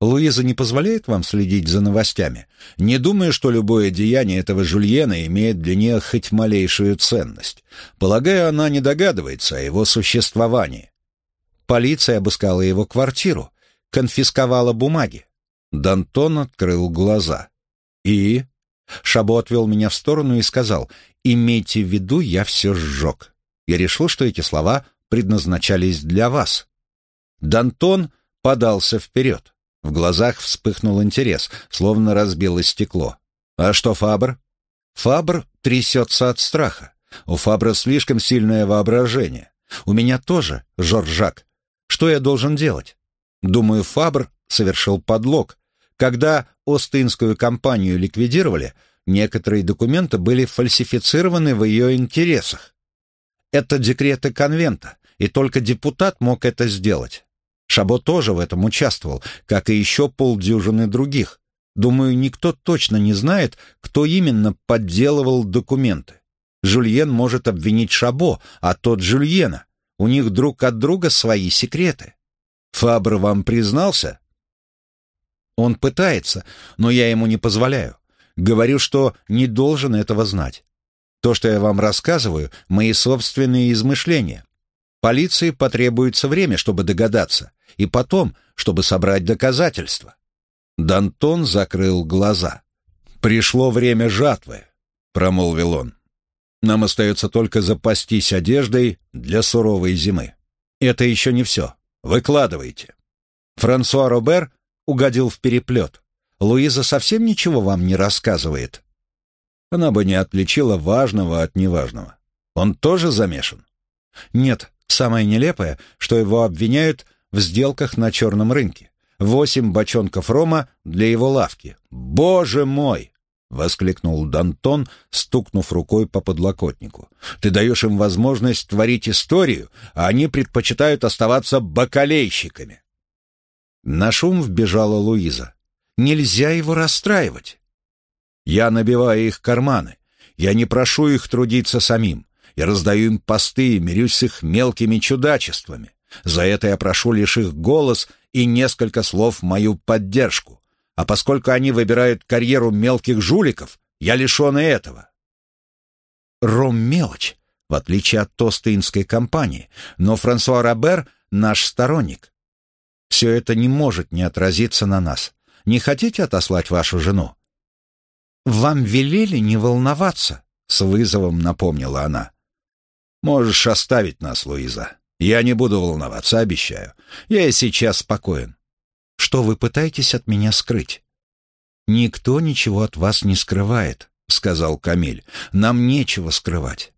Луиза не позволяет вам следить за новостями? Не думаю, что любое деяние этого Жульена имеет для нее хоть малейшую ценность. Полагаю, она не догадывается о его существовании. Полиция обыскала его квартиру, конфисковала бумаги. Дантон открыл глаза. «И?» Шабо отвел меня в сторону и сказал, «Имейте в виду, я все сжег». Я решил, что эти слова предназначались для вас. Дантон подался вперед. В глазах вспыхнул интерес, словно разбилось стекло. «А что Фабр?» «Фабр трясется от страха. У Фабра слишком сильное воображение. У меня тоже, Жоржак. Что я должен делать?» Думаю, Фабр совершил подлог. Когда Остинскую компанию ликвидировали, некоторые документы были фальсифицированы в ее интересах. Это декреты конвента, и только депутат мог это сделать. Шабо тоже в этом участвовал, как и еще полдюжины других. Думаю, никто точно не знает, кто именно подделывал документы. Жульен может обвинить Шабо, а тот Жульена. у них друг от друга свои секреты. Фабр вам признался? Он пытается, но я ему не позволяю. Говорю, что не должен этого знать. То, что я вам рассказываю, мои собственные измышления. Полиции потребуется время, чтобы догадаться, и потом, чтобы собрать доказательства. Дантон закрыл глаза. «Пришло время жатвы», — промолвил он. «Нам остается только запастись одеждой для суровой зимы. Это еще не все. Выкладывайте». Франсуа Робер угодил в переплет. Луиза совсем ничего вам не рассказывает. Она бы не отличила важного от неважного. Он тоже замешан? Нет, самое нелепое, что его обвиняют в сделках на черном рынке. Восемь бочонков рома для его лавки. Боже мой! — воскликнул Дантон, стукнув рукой по подлокотнику. «Ты даешь им возможность творить историю, а они предпочитают оставаться бакалейщиками». На шум вбежала Луиза. «Нельзя его расстраивать. Я набиваю их карманы. Я не прошу их трудиться самим. Я раздаю им посты и мирюсь с их мелкими чудачествами. За это я прошу лишь их голос и несколько слов мою поддержку. А поскольку они выбирают карьеру мелких жуликов, я лишен и этого. Ром мелочь, в отличие от Тостынской компании, но Франсуа Робер — наш сторонник. Все это не может не отразиться на нас. Не хотите отослать вашу жену? «Вам велели не волноваться», — с вызовом напомнила она. «Можешь оставить нас, Луиза. Я не буду волноваться, обещаю. Я и сейчас спокоен. Что вы пытаетесь от меня скрыть?» «Никто ничего от вас не скрывает», — сказал Камиль. «Нам нечего скрывать».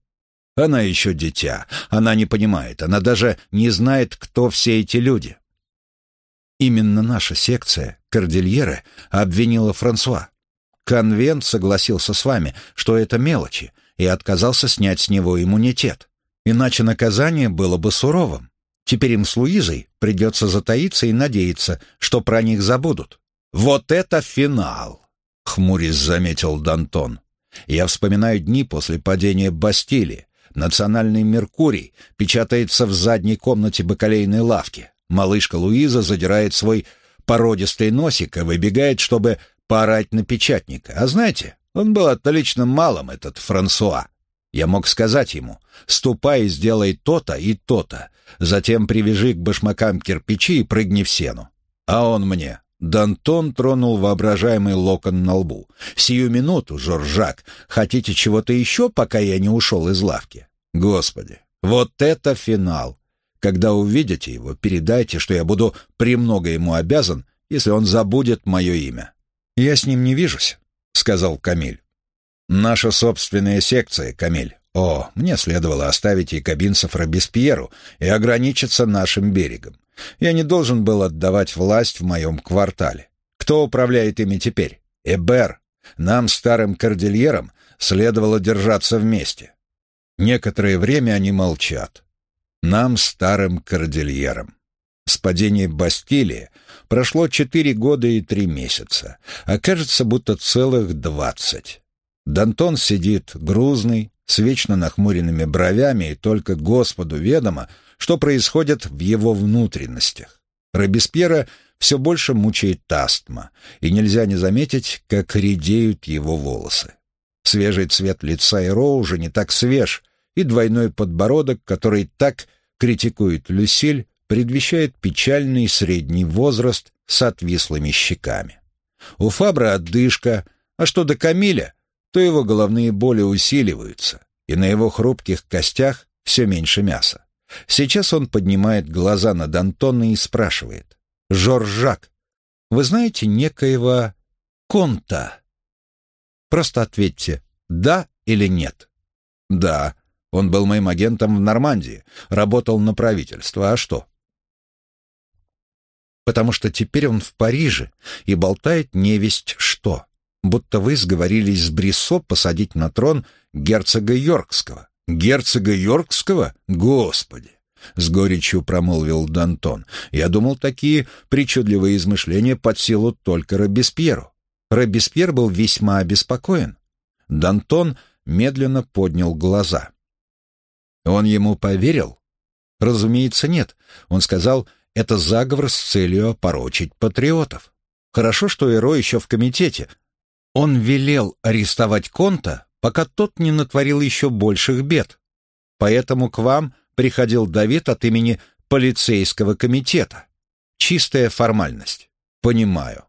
Она еще дитя. Она не понимает. Она даже не знает, кто все эти люди. Именно наша секция, Кордильеры, обвинила Франсуа. Конвент согласился с вами, что это мелочи, и отказался снять с него иммунитет. Иначе наказание было бы суровым. Теперь им с Луизой придется затаиться и надеяться, что про них забудут. «Вот это финал!» — хмурясь заметил Дантон. «Я вспоминаю дни после падения Бастилии. Национальный Меркурий печатается в задней комнате бакалейной лавки. Малышка Луиза задирает свой породистый носик и выбегает, чтобы поорать на печатника. А знаете, он был отлично малым, этот Франсуа. Я мог сказать ему, ступай и сделай то-то и то-то, затем привяжи к башмакам кирпичи и прыгни в сену. А он мне, Дантон тронул воображаемый локон на лбу. «Сию минуту, Жоржак, хотите чего-то еще, пока я не ушел из лавки?» «Господи, вот это финал! Когда увидите его, передайте, что я буду премного ему обязан, если он забудет мое имя». «Я с ним не вижусь», — сказал Камиль. «Наша собственная секция, Камиль. О, мне следовало оставить якобинцев Робеспьеру и ограничиться нашим берегом. Я не должен был отдавать власть в моем квартале. Кто управляет ими теперь? Эбер. Нам, старым кордильерам, следовало держаться вместе. Некоторое время они молчат. Нам, старым кордильерам. С падения Бастилии прошло четыре года и три месяца, а кажется, будто целых двадцать. Дантон сидит грузный, с вечно нахмуренными бровями, и только Господу ведомо, что происходит в его внутренностях. Робеспьера все больше мучает астма, и нельзя не заметить, как редеют его волосы. Свежий цвет лица Эро уже не так свеж, и двойной подбородок, который так критикует Люсиль, предвещает печальный средний возраст с отвислыми щеками. У Фабра отдышка, а что до Камиля, то его головные боли усиливаются, и на его хрупких костях все меньше мяса. Сейчас он поднимает глаза на Д'Антона и спрашивает. «Жоржак, вы знаете некоего Конта?» Просто ответьте «да» или «нет». «Да, он был моим агентом в Нормандии, работал на правительство, а что?» «Потому что теперь он в Париже и болтает невесть что» будто вы сговорились с Бриссо посадить на трон герцога Йоркского. Герцога Йоркского? Господи! С горечью промолвил Дантон. Я думал, такие причудливые измышления под силу только Робеспьеру. Робеспьер был весьма обеспокоен. Дантон медленно поднял глаза. Он ему поверил? Разумеется, нет. Он сказал, это заговор с целью опорочить патриотов. Хорошо, что Эро еще в комитете. Он велел арестовать Конта, пока тот не натворил еще больших бед. Поэтому к вам приходил Давид от имени полицейского комитета. Чистая формальность. Понимаю.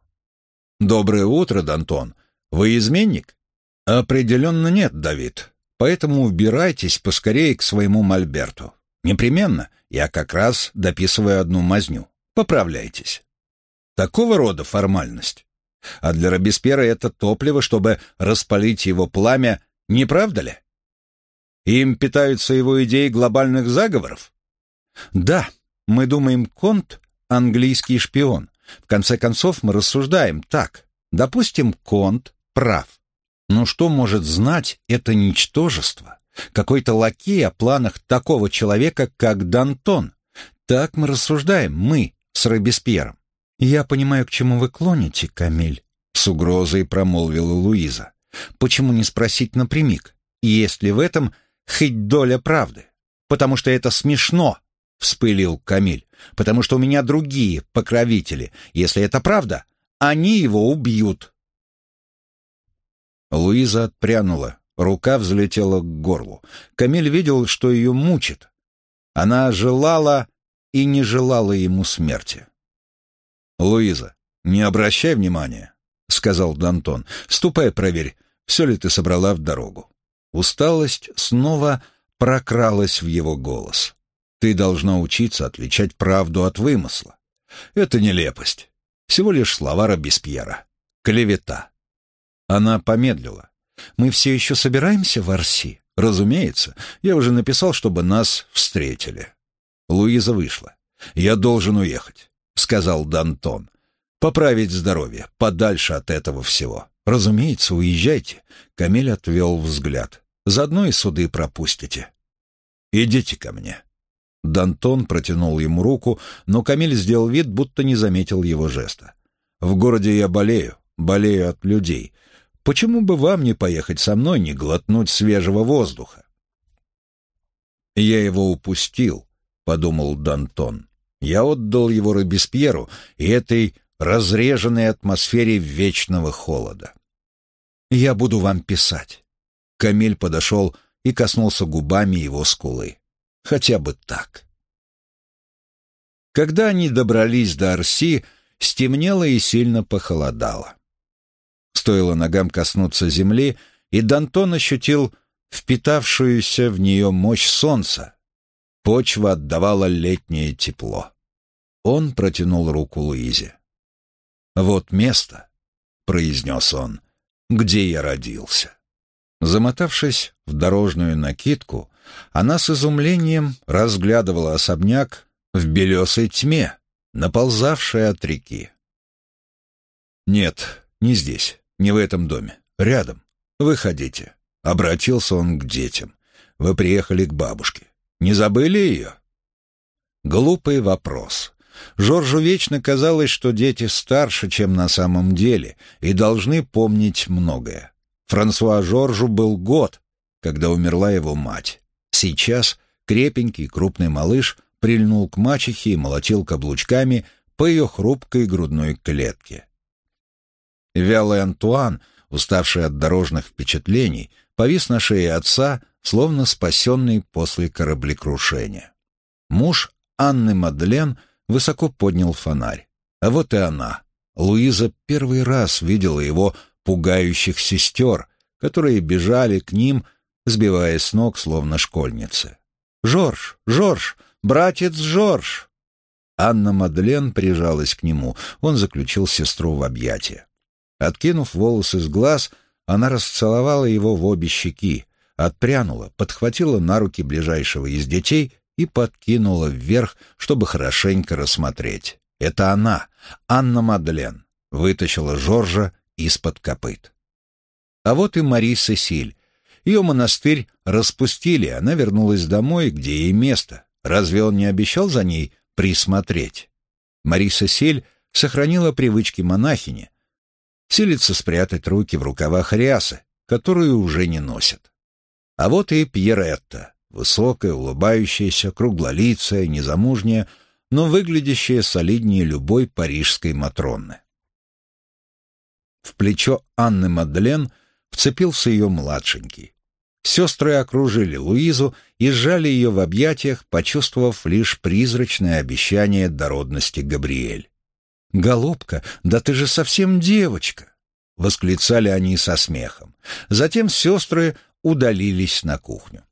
Доброе утро, Дантон. Вы изменник? Определенно нет, Давид. Поэтому убирайтесь поскорее к своему мольберту. Непременно. Я как раз дописываю одну мазню. Поправляйтесь. Такого рода формальность. А для Робеспьера это топливо, чтобы распалить его пламя, не правда ли? Им питаются его идеи глобальных заговоров? Да, мы думаем, Конт — английский шпион. В конце концов, мы рассуждаем так. Допустим, Конт прав. Но что может знать это ничтожество? Какой-то лакей о планах такого человека, как Дантон. Так мы рассуждаем, мы, с Робеспьером. «Я понимаю, к чему вы клоните, Камиль», — с угрозой промолвила Луиза. «Почему не спросить напрямик, есть ли в этом хоть доля правды? Потому что это смешно, — вспылил Камиль, — «потому что у меня другие покровители. Если это правда, они его убьют». Луиза отпрянула, рука взлетела к горлу. Камиль видел, что ее мучит. Она желала и не желала ему смерти. «Луиза, не обращай внимания», — сказал Дантон. «Ступай проверь, все ли ты собрала в дорогу». Усталость снова прокралась в его голос. Ты должна учиться отличать правду от вымысла. Это нелепость. Всего лишь слова Робеспьера. Клевета. Она помедлила. Мы все еще собираемся в Арси? Разумеется. Я уже написал, чтобы нас встретили. Луиза вышла. Я должен уехать, сказал Дантон. Поправить здоровье, подальше от этого всего. Разумеется, уезжайте. Камиль отвел взгляд. Заодно и суды пропустите. Идите ко мне. Дантон протянул ему руку, но Камиль сделал вид, будто не заметил его жеста. «В городе я болею, болею от людей. Почему бы вам не поехать со мной, не глотнуть свежего воздуха?» «Я его упустил», — подумал Дантон. «Я отдал его Робеспьеру и этой разреженной атмосфере вечного холода. Я буду вам писать». Камиль подошел и коснулся губами его скулы. Хотя бы так. Когда они добрались до Арси, стемнело и сильно похолодало. Стоило ногам коснуться земли, и Дантон ощутил впитавшуюся в нее мощь солнца. Почва отдавала летнее тепло. Он протянул руку Луизе. «Вот место», — произнес он, — «где я родился». Замотавшись в дорожную накидку, она с изумлением разглядывала особняк в белесой тьме, наползавшей от реки. «Нет, не здесь, не в этом доме, рядом. Выходите», — обратился он к детям. «Вы приехали к бабушке. Не забыли ее?» Глупый вопрос. Жоржу вечно казалось, что дети старше, чем на самом деле, и должны помнить многое. Франсуа Жоржу был год, когда умерла его мать. Сейчас крепенький крупный малыш прильнул к мачехе и молотил каблучками по ее хрупкой грудной клетке. Вялый Антуан, уставший от дорожных впечатлений, повис на шее отца, словно спасенный после кораблекрушения. Муж Анны Мадлен высоко поднял фонарь. А вот и она. Луиза первый раз видела его пугающих сестер, которые бежали к ним, сбивая с ног, словно школьницы. «Жорж! Жорж! Братец Жорж!» Анна Мадлен прижалась к нему. Он заключил сестру в объятия. Откинув волосы с глаз, она расцеловала его в обе щеки, отпрянула, подхватила на руки ближайшего из детей и подкинула вверх, чтобы хорошенько рассмотреть. Это она, Анна Мадлен, вытащила Жоржа из-под копыт. А вот и Мари Сесиль, ее монастырь распустили, она вернулась домой, где ей место. Разве он не обещал за ней присмотреть? Мариса Сель сохранила привычки монахини. Силится спрятать руки в рукавах рясы, которую уже не носят. А вот и Пьеретта. высокая, улыбающаяся, круглолицая, незамужняя, но выглядящая солиднее любой парижской Матронны. В плечо Анны Мадлен вцепился ее младшенький. Сестры окружили Луизу и сжали ее в объятиях, почувствовав лишь призрачное обещание дородности Габриэль. «Голубка, да ты же совсем девочка!» — восклицали они со смехом. Затем сестры удалились на кухню.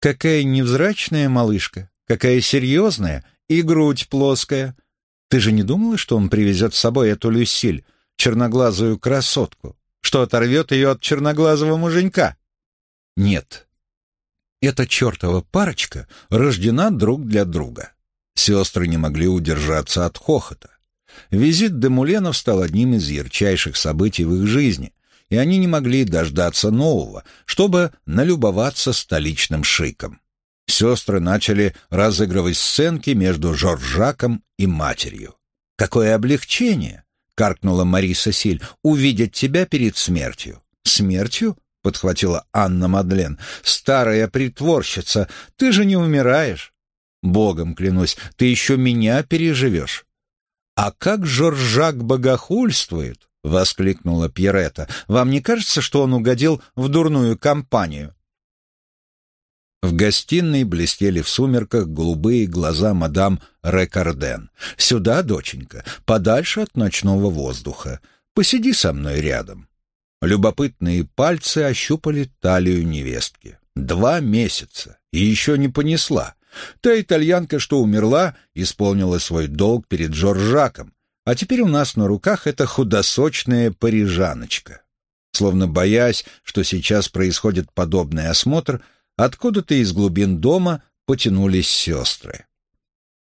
«Какая невзрачная малышка, какая серьезная и грудь плоская. Ты же не думала, что он привезет с собой эту Люсиль, черноглазую красотку, что оторвет ее от черноглазого муженька?» «Нет. Эта чертова парочка рождена друг для друга». Сестры не могли удержаться от хохота. Визит Демуленов стал одним из ярчайших событий в их жизни, и они не могли дождаться нового, чтобы налюбоваться столичным шиком. Сестры начали разыгрывать сценки между Жоржаком и матерью. «Какое облегчение!» — каркнула Мариса Силь. «Увидеть тебя перед смертью». «Смертью?» — подхватила Анна Мадлен. «Старая притворщица, ты же не умираешь». «Богом клянусь, ты еще меня переживешь». «А как Жоржак богохульствует!» — воскликнула Пьеретта. «Вам не кажется, что он угодил в дурную компанию?» В гостиной блестели в сумерках голубые глаза мадам Рекарден. «Сюда, доченька, подальше от ночного воздуха. Посиди со мной рядом». Любопытные пальцы ощупали талию невестки. Два месяца, и еще не понесла. Та итальянка, что умерла, исполнила свой долг перед Жоржаком, а теперь у нас на руках эта худосочная парижаночка. Словно боясь, что сейчас происходит подобный осмотр, откуда-то из глубин дома потянулись сестры.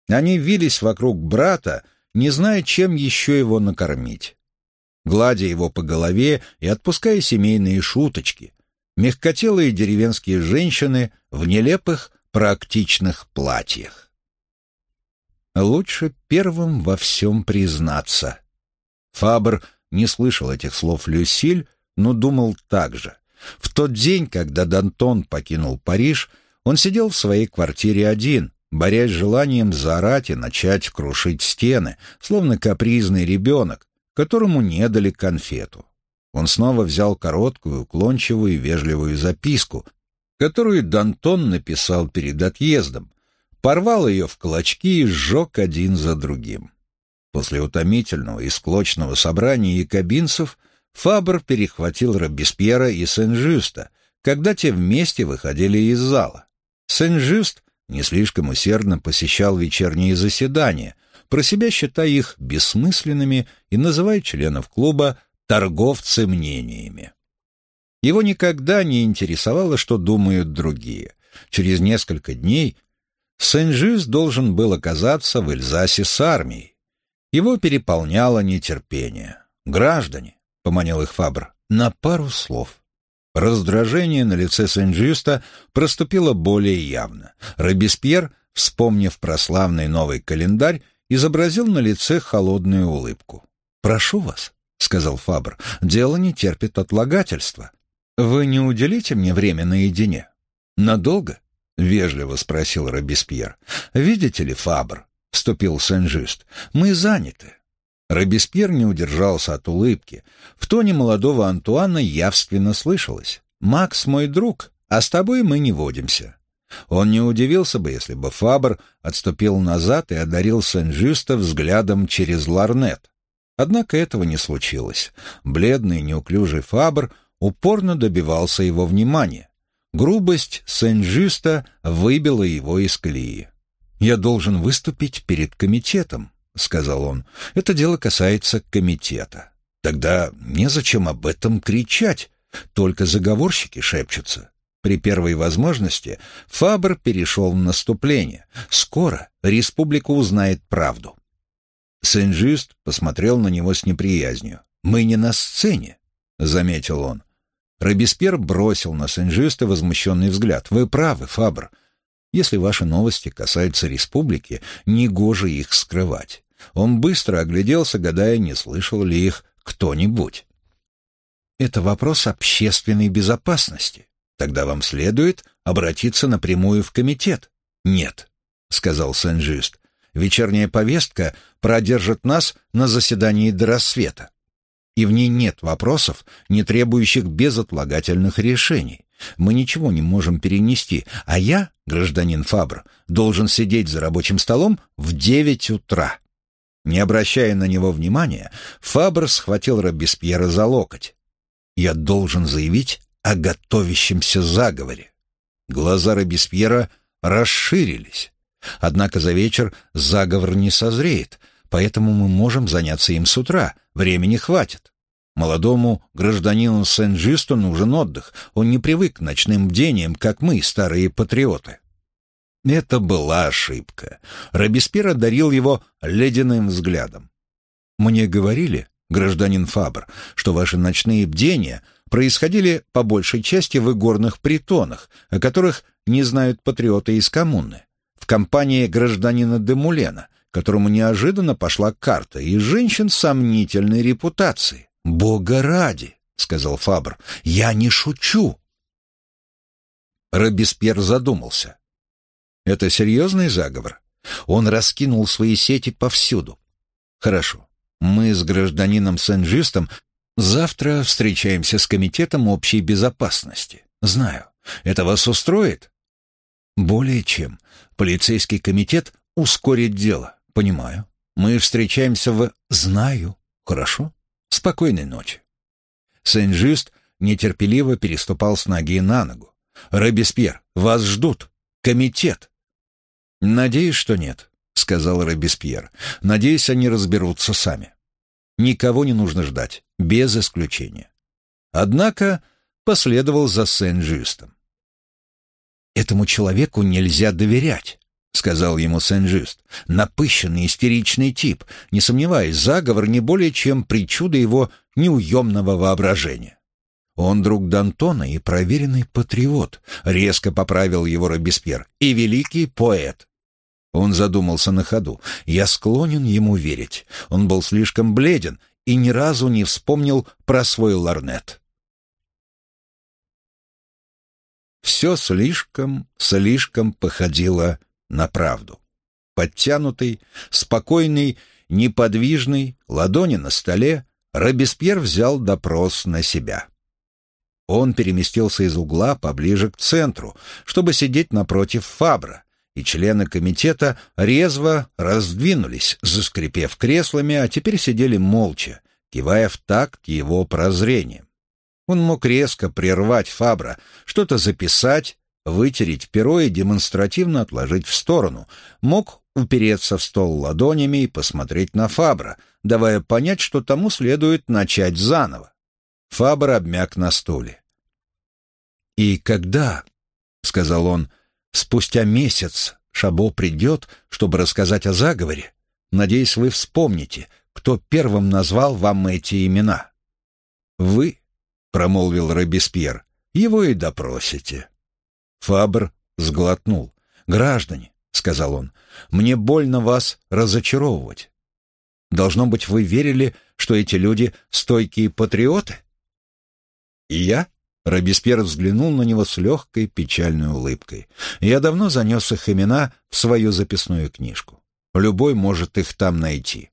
Они вились вокруг брата, не зная, чем еще его накормить. Гладя его по голове и отпуская семейные шуточки, мягкотелые деревенские женщины в нелепых практичных платьях. Лучше первым во всем признаться. Фабр не слышал этих слов Люсиль, но думал так же. В тот день, когда Дантон покинул Париж, он сидел в своей квартире один, борясь с желанием заорать и начать крушить стены, словно капризный ребенок, которому не дали конфету. Он снова взял короткую, уклончивую и вежливую записку, которую Дантон написал перед отъездом, порвал ее в клочки и сжег один за другим. После утомительного и склочного собрания якобинцев Фабр перехватил Робеспьера и Сен-Жюста, когда те вместе выходили из зала. Сен-Жюст не слишком усердно посещал вечерние заседания, про себя считая их бессмысленными и называя членов клуба торговцы мнениями. Его никогда не интересовало, что думают другие. Через несколько дней Сен-Жюс должен был оказаться в Эльзасе с армией. Его переполняло нетерпение. «Граждане», — поманил их Фабр, — «на пару слов». Раздражение на лице Сен-Жюста проступило более явно. Робеспьер, вспомнив про славный новый календарь, изобразил на лице холодную улыбку. «Прошу вас», — сказал Фабр, — «дело не терпит отлагательства. Вы не уделите мне время наедине? Надолго?» — вежливо спросил Робеспьер. «Видите ли, Фабр?» — вступил Сен-Жюст. «Мы заняты». Робеспьер не удержался от улыбки. В тоне молодого Антуана явственно слышалось. «Макс мой друг, а с тобой мы не водимся». Он не удивился бы, если бы Фабр отступил назад и одарил Сен-Жюста взглядом через ларнет. Однако этого не случилось. Бледный, неуклюжий Фабр упорно добивался его внимания. Грубость Сен-Жюста выбила его из колеи. «Я должен выступить перед комитетом», — сказал он. «Это дело касается комитета. Тогда незачем об этом кричать, только заговорщики шепчутся». При первой возможности Фабр перешел в наступление. Скоро республика узнает правду. Сен-Жюст посмотрел на него с неприязнью. «Мы не на сцене», — заметил он. Робеспьер бросил на Сен-Жюста возмущенный взгляд. «Вы правы, Фабр. Если ваши новости касаются республики, негоже их скрывать». Он быстро огляделся, гадая, не слышал ли их кто-нибудь. «Это вопрос общественной безопасности», Тогда вам следует обратиться напрямую в комитет. Нет, сказал Сен-Жюст. Вечерняя повестка продержит нас на заседании до рассвета. И в ней нет вопросов, не требующих безотлагательных решений. Мы ничего не можем перенести, а я, гражданин Фабр, должен сидеть за рабочим столом в девять утра. Не обращая на него внимания, Фабр схватил Робеспьера за локоть. «Я должен заявить о готовящемся заговоре». Глаза Робеспьера расширились. Однако за вечер заговор не созреет, поэтому мы можем заняться им с утра, времени хватит. Молодому гражданину Сен-Жисту нужен отдых, он не привык к ночным бдениям, как мы, старые патриоты. Это была ошибка. Робеспьер одарил его ледяным взглядом. «Мне говорили, гражданин Фабр, что ваши ночные бдения происходили по большей части в игорных притонах, о которых не знают патриоты из коммуны, в компании гражданина Демулена, которому неожиданно пошла карта, и женщин сомнительной репутации. «Бога ради!» — сказал Фабр. «Я не шучу!» Робеспьер задумался. «Это серьезный заговор?» Он раскинул свои сети повсюду. «Хорошо. Мы с гражданином Сен-Жистом завтра встречаемся с Комитетом общей безопасности. Знаю. Это вас устроит?» «Более чем. Полицейский комитет ускорит дело. Понимаю. Мы встречаемся в... Знаю. Хорошо. Спокойной ночи». Сен-Жист нетерпеливо переступал с ноги на ногу. «Робеспьер, вас ждут. Комитет». «Надеюсь, что нет», — сказал Робеспьер. «Надеюсь, они разберутся сами. Никого не нужно ждать, без исключения». Однако последовал за Сен-Жюстом. «Этому человеку нельзя доверять», — сказал ему Сен-Жюст. «Напыщенный, истеричный тип. Не сомневаюсь, заговор не более чем причуда его неуемного воображения». «Он друг Д'Антона и проверенный патриот», — резко поправил его Робеспьер, — «и великий поэт». Он задумался на ходу. «Я склонен ему верить. Он был слишком бледен и ни разу не вспомнил про свой ларнет». Все слишком, слишком походило на правду. Подтянутый, спокойный, неподвижный, ладони на столе, Робеспьер взял допрос на себя. Он переместился из угла поближе к центру, чтобы сидеть напротив Фабра, и члены комитета резво раздвинулись, заскрипев креслами, а теперь сидели молча, кивая в такт его прозрением. Он мог резко прервать Фабра, что-то записать, вытереть перо и демонстративно отложить в сторону. Мог упереться в стол ладонями и посмотреть на Фабра, давая понять, что тому следует начать заново. Фабр обмяк на стуле. «И когда, — сказал он, — спустя месяц Шабо придет, чтобы рассказать о заговоре, надеюсь, вы вспомните, кто первым назвал вам эти имена?» «Вы», промолвил Робеспьер. «Его и допросите». Фабр сглотнул. «Граждане», — сказал он, — «мне больно вас разочаровывать. Должно быть, вы верили, что эти люди — стойкие патриоты?» «И я?» — Робеспьер взглянул на него с легкой печальной улыбкой. «Я давно занес их имена в свою записную книжку. Любой может их там найти.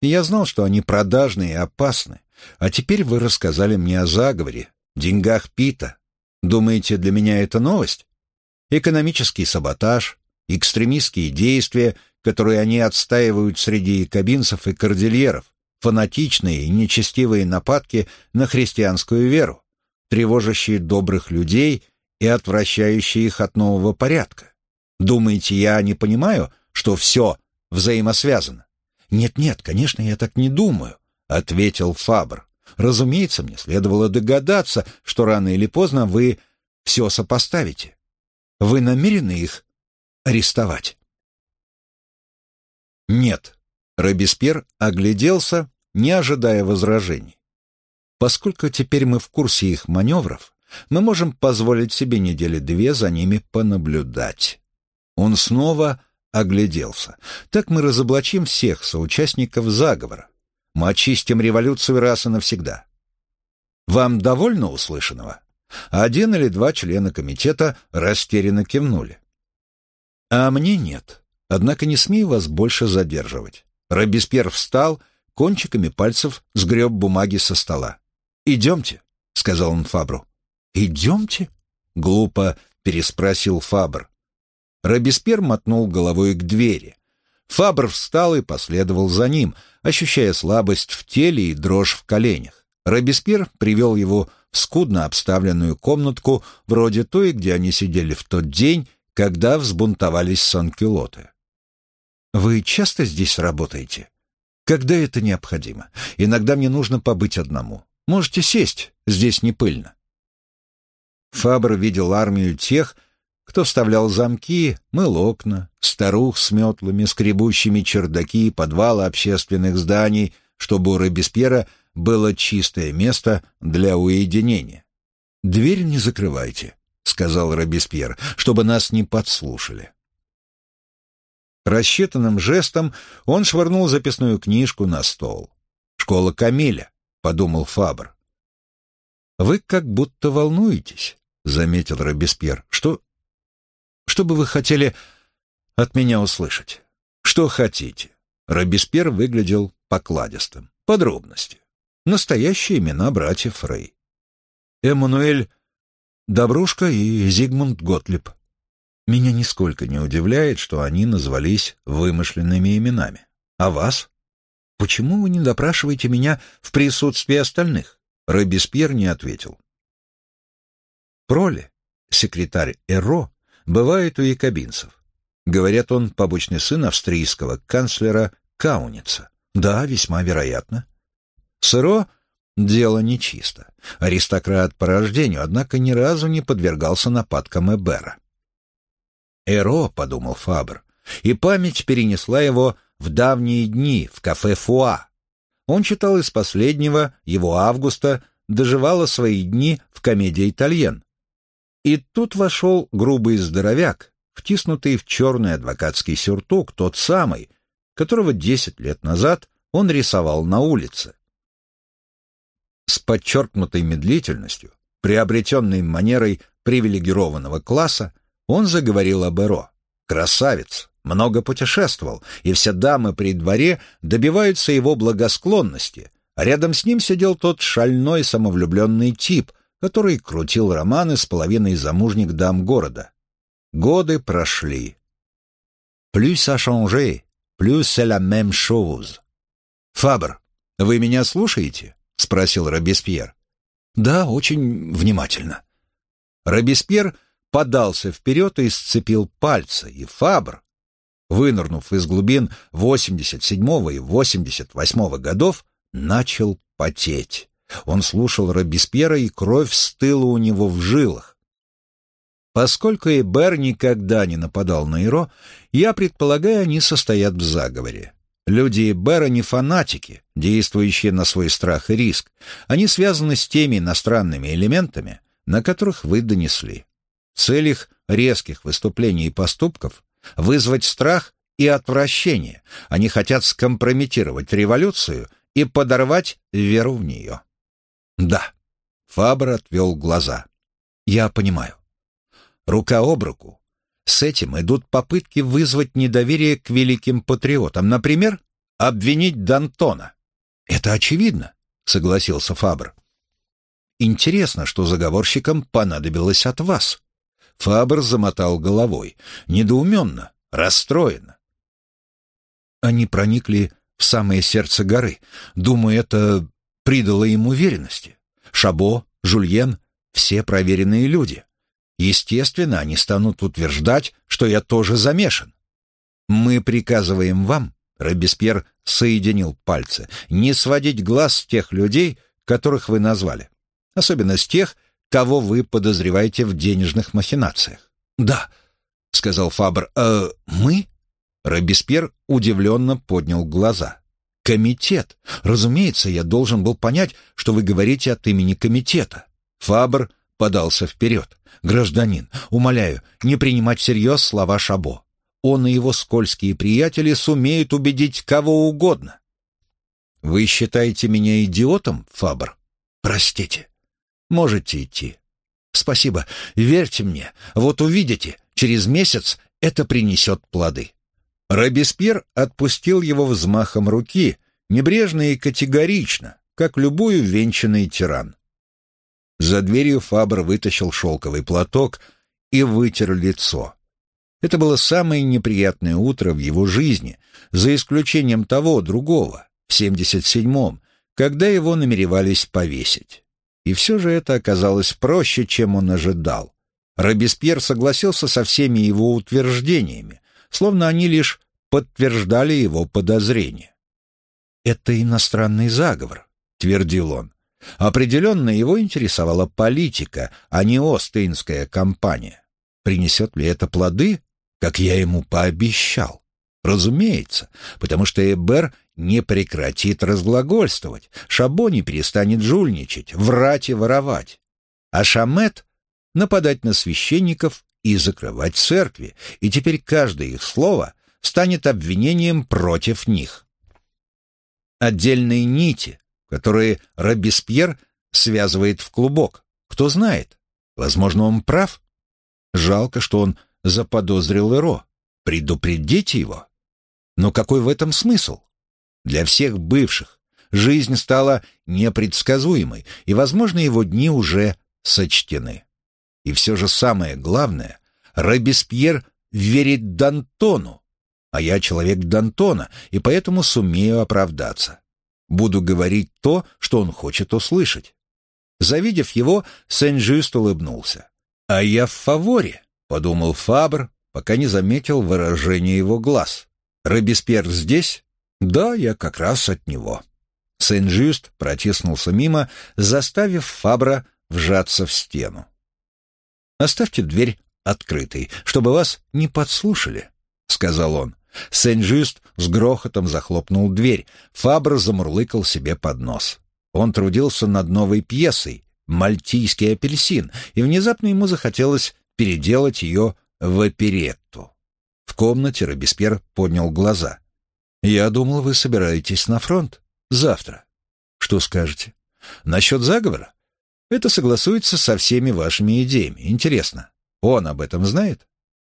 Я знал, что они продажные и опасны, а теперь вы рассказали мне о заговоре, деньгах Пита. Думаете, для меня это новость? Экономический саботаж, экстремистские действия, которые они отстаивают среди кабинцев и кордильеров, фанатичные и нечестивые нападки на христианскую веру, тревожащие добрых людей и отвращающие их от нового порядка. Думаете, я не понимаю, что все взаимосвязано? Нет-нет, конечно, я так не думаю ответил Фабр. Разумеется, мне следовало догадаться, что рано или поздно вы все сопоставите. Вы намерены их арестовать? Нет. Робеспьер огляделся, не ожидая возражений. Поскольку теперь мы в курсе их маневров, мы можем позволить себе недели две за ними понаблюдать. Он снова огляделся. Так мы разоблачим всех соучастников заговора. Мы очистим революцию раз и навсегда. Вам довольно услышанного? Один или два члена комитета растерянно кивнули. «А мне нет. Однако не смею вас больше задерживать». Робеспьер встал, кончиками пальцев сгреб бумаги со стола. «Идемте», — сказал он Фабру. «Идемте?» — глупо переспросил Фабр. Робеспьер мотнул головой к двери. Фабр встал и последовал за ним, ощущая слабость в теле и дрожь в коленях. Робеспьер привел его в скудно обставленную комнатку, вроде той, где они сидели в тот день, когда взбунтовались санкюлоты. «Вы часто здесь работаете?» «Когда это необходимо. Иногда мне нужно побыть одному. Можете сесть, здесь не пыльно». Фабр видел армию тех, кто вставлял замки, мыл окна, старух с метлами, скребущими чердаки и подвалы общественных зданий, чтобы у Робеспьера было чистое место для уединения. «Дверь не закрывайте», — сказал Робеспьер, — «чтобы нас не подслушали». Рассчитанным жестом он швырнул записную книжку на стол. «Школа Камиля», — подумал Фабр. «Вы как будто волнуетесь», — заметил Робеспьер. «Что... что бы вы хотели от меня услышать?» «Что хотите?» Робеспьер выглядел покладистым. Подробности. Настоящие имена братьев Фрей. Эммануэль Добрушка и Зигмунд Готлиб. Меня нисколько не удивляет, что они назвались вымышленными именами. А вас? Почему вы не допрашиваете меня в присутствии остальных? Робеспьер не ответил. Проли, секретарь Эро, бывает у якобинцев. Говорят, он побочный сын австрийского канцлера Кауница. Да, весьма вероятно. С Эро дело нечисто. Аристократ по рождению, однако ни разу не подвергался нападкам Эбера. «Эро», — подумал Фабр, и память перенесла его в давние дни в кафе «Фуа». Он читал из последнего, его августа, доживала свои дни в комедии «Итальен». И тут вошел грубый здоровяк, втиснутый в черный адвокатский сюртук, тот самый, которого десять лет назад он рисовал на улице. С подчеркнутой медлительностью, приобретенной манерой привилегированного класса, он заговорил об Эро. Красавец, много путешествовал, и все дамы при дворе добиваются его благосклонности, рядом с ним сидел тот шальной самовлюбленный тип, который крутил романы с половиной замужних дам города. Годы прошли. «Plus a changé, plus c'est la même chose». «Фабр, вы меня слушаете?» — спросил Робеспьер. «Да, очень внимательно». Робеспьер подался вперед и сцепил пальцы, и Фабр, вынырнув из глубин 87 и 88 годов, начал потеть. Он слушал Робеспьера, и кровь стыла у него в жилах. Поскольку Эбер никогда не нападал на Иро, я предполагаю, они состоят в заговоре. Люди Эбера не фанатики, действующие на свой страх и риск. Они связаны с теми иностранными элементами, на которых вы донесли. Цель их резких выступлений и поступков — вызвать страх и отвращение. Они хотят скомпрометировать революцию и подорвать веру в нее. Да, Фабр отвел глаза. Я понимаю. Рука об руку. С этим идут попытки вызвать недоверие к великим патриотам. Например, обвинить Д'Антона. Это очевидно, согласился Фабр. Интересно, что заговорщикам понадобилось от вас. Фабр замотал головой. Недоуменно, расстроенно. Они проникли в самое сердце горы. Думаю, это придало им уверенности. Шабо, Жульен — все проверенные люди. Естественно, они станут утверждать, что я тоже замешан. Мы приказываем вам, Робеспьер соединил пальцы, не сводить глаз с тех людей, которых вы назвали. Особенно с тех, кого вы подозреваете в денежных махинациях. «Да», — сказал Фабр, «э, мы?» Робеспьер удивленно поднял глаза. «Комитет. Разумеется, я должен был понять, что вы говорите от имени комитета». Фабр подался вперед. «Гражданин, умоляю, не принимать всерьез слова Шабо. Он и его скользкие приятели сумеют убедить кого угодно». «Вы считаете меня идиотом, Фабр?» «Простите». Можете идти. Спасибо. Верьте мне. Вот увидите, через месяц это принесет плоды». Робеспьер отпустил его взмахом руки, небрежно и категорично, как любую венчанный тиран. За дверью Фабр вытащил шелковый платок и вытер лицо. Это было самое неприятное утро в его жизни, за исключением того другого, в 77-м, когда его намеревались повесить. И все же это оказалось проще, чем он ожидал. Робеспьер согласился со всеми его утверждениями, словно они лишь подтверждали его подозрения. «Это иностранный заговор», — твердил он. Определенно его интересовала политика, а не Остинская компания. Принесет ли это плоды, как я ему пообещал? Разумеется, потому что Эбер не прекратит разглагольствовать, Шабо не перестанет жульничать, врать и воровать. А Шамет — нападать на священников и закрывать церкви, и теперь каждое их слово станет обвинением против них. Отдельные нити, которые Робеспьер связывает в клубок. Кто знает, возможно, он прав. Жалко, что он заподозрил Эро. Предупредите его. Но какой в этом смысл? Для всех бывших жизнь стала непредсказуемой, и, возможно, его дни уже сочтены. И все же самое главное, Робеспьер верит Д'Антону, а я человек Д'Антона, и поэтому сумею оправдаться. Буду говорить то, что он хочет услышать. Завидев его, Сен-Жюст улыбнулся. «А я в фаворе», — подумал Фабр, пока не заметил выражения его глаз. Робеспьер здесь? Да, я как раз от него. Сен-Жюст протиснулся мимо, заставив Фабра вжаться в стену. «Оставьте дверь открытой, чтобы вас не подслушали», — сказал он. Сен-Жюст с грохотом захлопнул дверь. Фабр замурлыкал себе под нос. Он трудился над новой пьесой «Мальтийский апельсин», и внезапно ему захотелось переделать ее в оперетту. В комнате Робеспьер поднял глаза. «Я думал, вы собираетесь на фронт. Завтра. Что скажете? Насчет заговора? Это согласуется со всеми вашими идеями. Интересно, он об этом знает?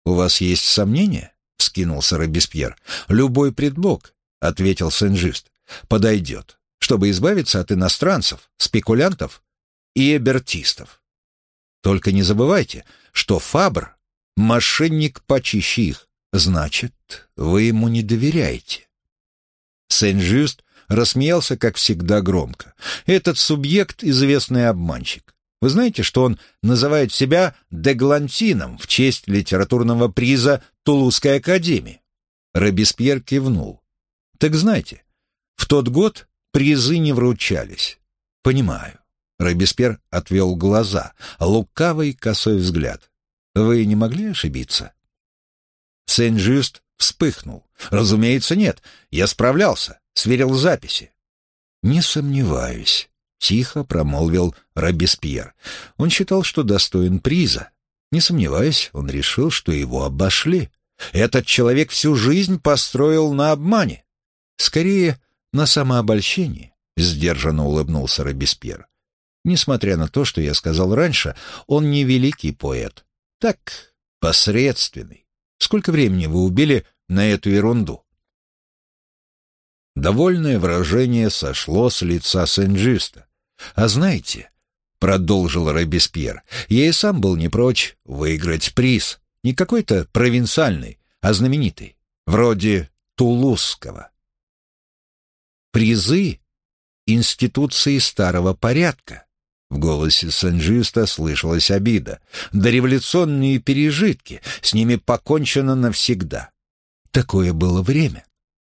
У вас есть сомнения?» — вскинулся Робеспьер. «Любой предлог», — ответил Сен-Жист, — «подойдет, чтобы избавиться от иностранцев, спекулянтов и эбертистов. Только не забывайте, что Фабр — мошенник почище их. Значит, вы ему не доверяете. Сен-Жюст рассмеялся, как всегда, громко. Этот субъект — известный обманщик. Вы знаете, что он называет себя Деглантином в честь литературного приза Тулузской академии? Робеспьер кивнул. Так знаете, в тот год призы не вручались. Понимаю. Робеспьер отвел глаза, лукавый косой взгляд. Вы не могли ошибиться? Сен-Жюст вспыхнул. «Разумеется, нет. Я справлялся, сверил записи». «Не сомневаюсь», — тихо промолвил Робеспьер. Он считал, что достоин приза. Не сомневаясь, он решил, что его обошли. Этот человек всю жизнь построил на обмане. Скорее, на самообольщении, — сдержанно улыбнулся Робеспьер. Несмотря на то, что я сказал раньше, он не великий поэт. Так, посредственный. Сколько времени вы убили на эту ерунду?» Довольное выражение сошло с лица Сенджиста. «А знаете, — продолжил Робеспьер, — я и сам был не прочь выиграть приз. Не какой-то провинциальный, а знаменитый, вроде Тулузского. Призы — институции старого порядка, в голосе Санжиста слышалась обида. Дореволюционные пережитки, с ними покончено навсегда. Такое было время.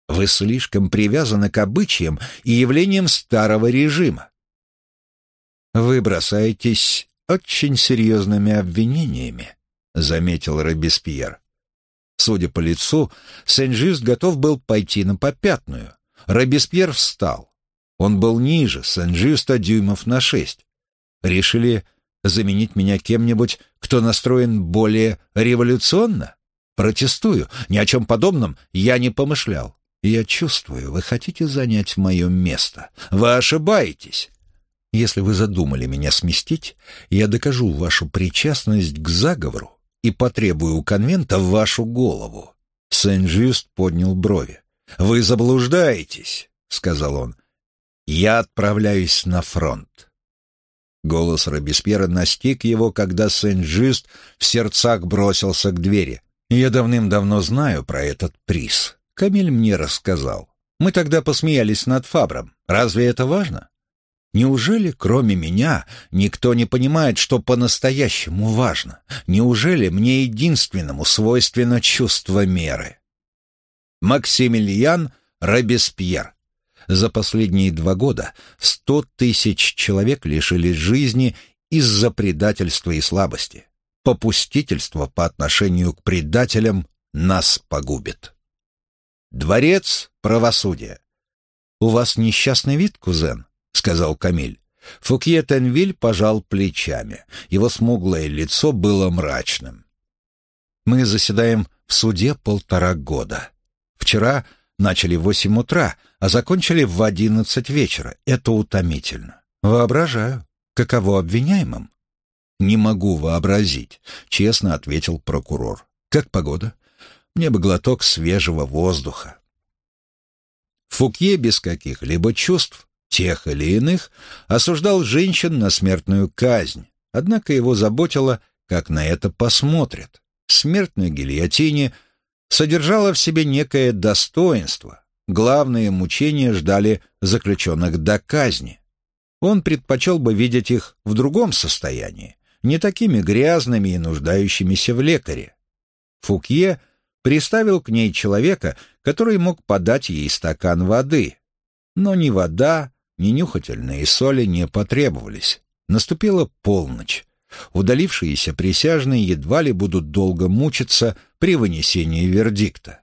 Вы слишком привязаны к обычаям и явлениям старого режима. Вы бросаетесь очень серьезными обвинениями, заметил Робеспьер. Судя по лицу, Сен-Жист готов был пойти на попятную. Робеспьер встал. Он был ниже Сен-Жиста дюймов на шесть. Решили заменить меня кем-нибудь, кто настроен более революционно? Протестую, ни о чем подобном я не помышлял. Я чувствую, вы хотите занять мое место. Вы ошибаетесь. Если вы задумали меня сместить, я докажу вашу причастность к заговору и потребую у конвента вашу голову». Сен-Жюст поднял брови. «Вы заблуждаетесь», — сказал он. «Я отправляюсь на фронт». Голос Робеспьера настиг его, когда Сен-Жюст в сердцах бросился к двери. «Я давным-давно знаю про этот приз. Камиль мне рассказал. Мы тогда посмеялись над Фабром. Разве это важно? Неужели, кроме меня, никто не понимает, что по-настоящему важно? Неужели мне единственному свойственно чувство меры? Максимилиан Робеспьер. За последние два года сто тысяч человек лишились жизни из-за предательства и слабости. Попустительство по отношению к предателям нас погубит. Дворец правосудия. «У вас несчастный вид, кузен», — сказал Камиль. Фукье Тенвиль пожал плечами. Его смуглое лицо было мрачным. «Мы заседаем в суде полтора года. Вчера начали в восемь утра, а закончили в одиннадцать вечера. Это утомительно. Воображаю, каково обвиняемым?» «Не могу вообразить», — честно ответил прокурор. «Как погода?» Мне бы глоток свежего воздуха. Фукье без каких-либо чувств, тех или иных, осуждал женщин на смертную казнь, однако его заботило, как на это посмотрят. Смерть на гильотине содержала в себе некое достоинство. Главные мучения ждали заключенных до казни. Он предпочел бы видеть их в другом состоянии, не такими грязными и нуждающимися в лекаре. Фукье — приставил к ней человека, который мог подать ей стакан воды. Но ни вода, ни нюхательные соли не потребовались. Наступила полночь. Удалившиеся присяжные едва ли будут долго мучиться при вынесении вердикта.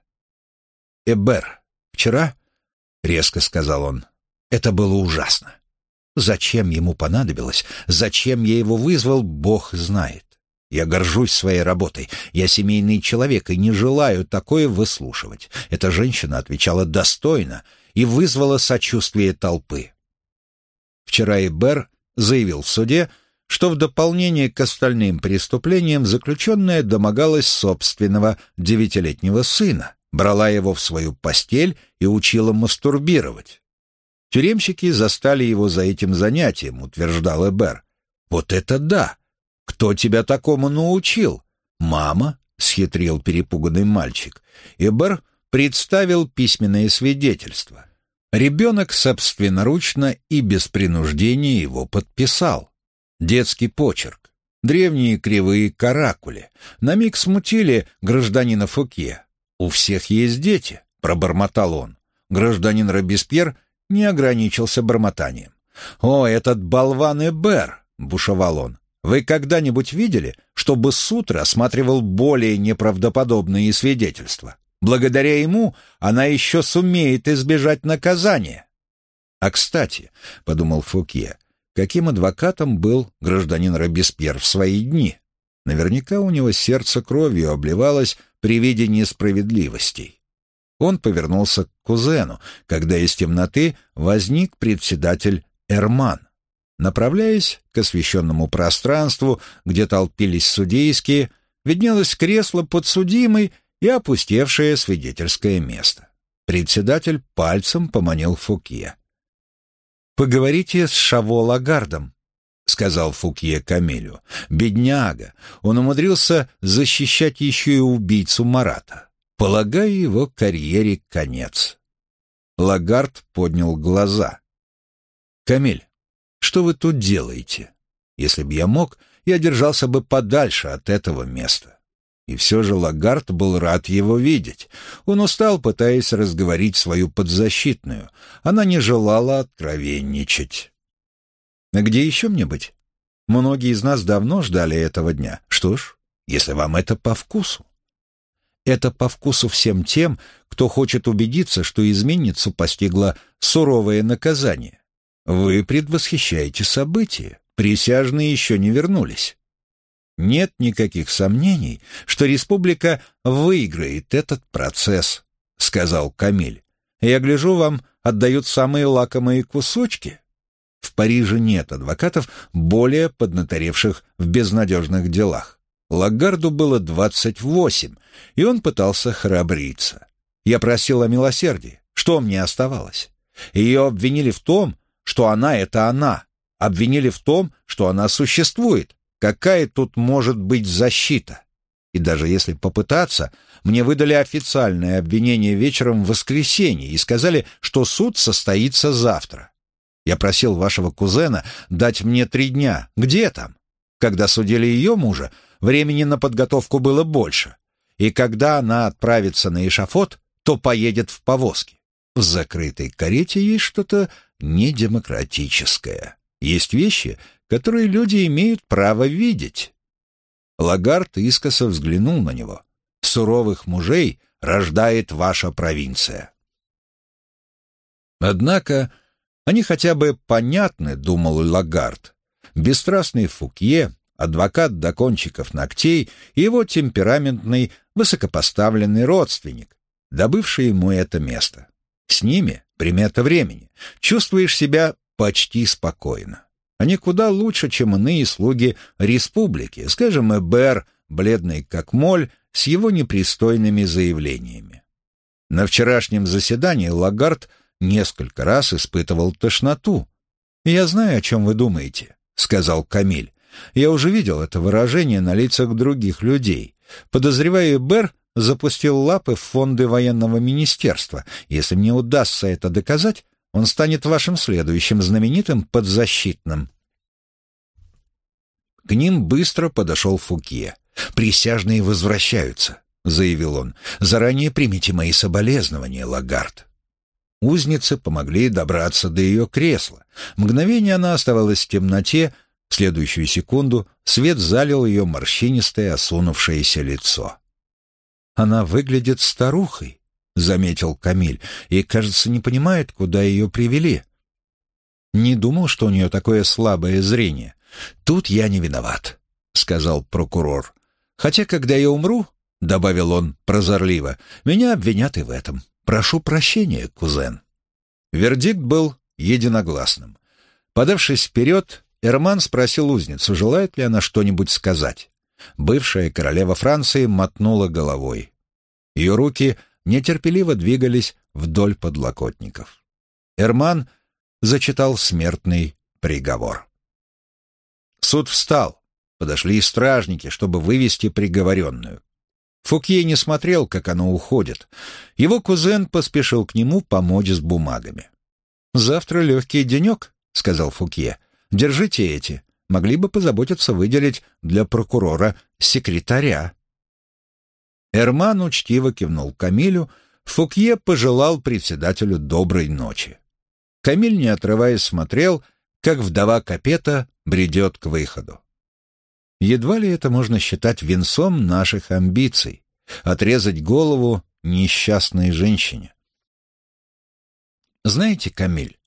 «Эбер, вчера?» — резко сказал он. «Это было ужасно. Зачем ему понадобилось, зачем я его вызвал, Бог знает. Я горжусь своей работой. Я семейный человек и не желаю такое выслушивать. Эта женщина отвечала достойно и вызвала сочувствие толпы. Вчера Ибер заявил в суде, что в дополнение к остальным преступлениям заключенная домогалась собственного девятилетнего сына, брала его в свою постель и учила мастурбировать. Тюремщики застали его за этим занятием, утверждал Эбер. Вот это да! «Кто тебя такому научил?» «Мама», — схитрил перепуганный мальчик. Эбер представил письменное свидетельство. Ребенок собственноручно и без принуждения его подписал. Детский почерк. Древние кривые каракули. На миг смутили гражданина Фуке. «У всех есть дети», — пробормотал он. Гражданин Робеспьер не ограничился бормотанием. «О, этот болван Эбер!» — бушевал он. Вы когда-нибудь видели, чтобы суд рассматривал более неправдоподобные свидетельства? Благодаря ему она еще сумеет избежать наказания. А кстати, — подумал Фукье, — каким адвокатом был гражданин Робеспьер в свои дни? Наверняка у него сердце кровью обливалось при виде несправедливостей. Он повернулся к кузену, когда из темноты возник председатель Эрман. Направляясь к освещенному пространству, где толпились судейские, виднелось кресло подсудимой и опустевшее свидетельское место. Председатель пальцем поманил Фукье. «Поговорите с Шаво Лагардом», — сказал Фукье Камилю. «Бедняга! Он умудрился защищать еще и убийцу Марата. Полагаю, его карьере конец». Лагард поднял глаза. «Камиль, что вы тут делаете? Если бы я мог, я держался бы подальше от этого места. И все же Лагард был рад его видеть. Он устал, пытаясь разговорить свою подзащитную. Она не желала откровенничать. «А где еще мне быть? Многие из нас давно ждали этого дня. Что ж, если вам это по вкусу». Это по вкусу всем тем, кто хочет убедиться, что изменницу постигло суровое наказание. Вы предвосхищаете события. Присяжные еще не вернулись. Нет никаких сомнений, что республика выиграет этот процесс, сказал Камиль. Я гляжу, вам отдают самые лакомые кусочки. В Париже нет адвокатов, более поднаторевших в безнадежных делах. Лагарду было 28, и он пытался храбриться. Я просил о милосердии. Что мне оставалось? Ее обвинили в том, что она — это она. Обвинили в том, что она существует. Какая тут может быть защита? И даже если попытаться, мне выдали официальное обвинение вечером в воскресенье и сказали, что суд состоится завтра. Я просил вашего кузена дать мне три дня. Где там? Когда судили ее мужа, времени на подготовку было больше. И когда она отправится на эшафот, то поедет в повозке. В закрытой карете есть что-то недемократическое. Есть вещи, которые люди имеют право видеть. Лагард искоса взглянул на него. «Суровых мужей рождает ваша провинция». Однако они хотя бы понятны, думал Лагард. Бесстрастный Фукье, адвокат до кончиков ногтей и его темпераментный, высокопоставленный родственник, добывший ему это место. С ними, примета времени, чувствуешь себя почти спокойно. Они куда лучше, чем иные слуги республики, скажем, Эбер, бледный как моль, с его непристойными заявлениями. На вчерашнем заседании Лагард несколько раз испытывал тошноту. «Я знаю, о чем вы думаете», — сказал Камиль. «Я уже видел это выражение на лицах других людей. Подозреваю, Бер запустил лапы в фонды военного министерства. Если мне удастся это доказать, он станет вашим следующим знаменитым подзащитным». К ним быстро подошел Фуке. «Присяжные возвращаются», — заявил он. «Заранее примите мои соболезнования, Лагард». Узницы помогли добраться до ее кресла. Мгновение она оставалась в темноте, в следующую секунду свет залил ее морщинистое осунувшееся лицо. «Она выглядит старухой», — заметил Камиль, и, кажется, не понимает, куда ее привели. «Не думал, что у нее такое слабое зрение. Тут я не виноват», — сказал прокурор. «Хотя, когда я умру, — добавил он прозорливо, — меня обвинят и в этом». «Прошу прощения, кузен». Вердикт был единогласным. Подавшись вперед, Эрман спросил узницу, желает ли она что-нибудь сказать. Бывшая королева Франции мотнула головой. Ее руки нетерпеливо двигались вдоль подлокотников. Эрман зачитал смертный приговор. Суд встал. Подошли стражники, чтобы вывести приговоренную. Фукье не смотрел, как оно уходит. Его кузен поспешил к нему помочь с бумагами. «Завтра легкий денек», — сказал Фукье. «Держите эти. Могли бы позаботиться выделить для прокурора секретаря». Эрман учтиво кивнул Камилю, Фукье пожелал председателю доброй ночи. Камиль, не отрываясь, смотрел, как вдова Капета бредет к выходу. Едва ли это можно считать венцом наших амбиций — отрезать голову несчастной женщине. Знаете, Камиль,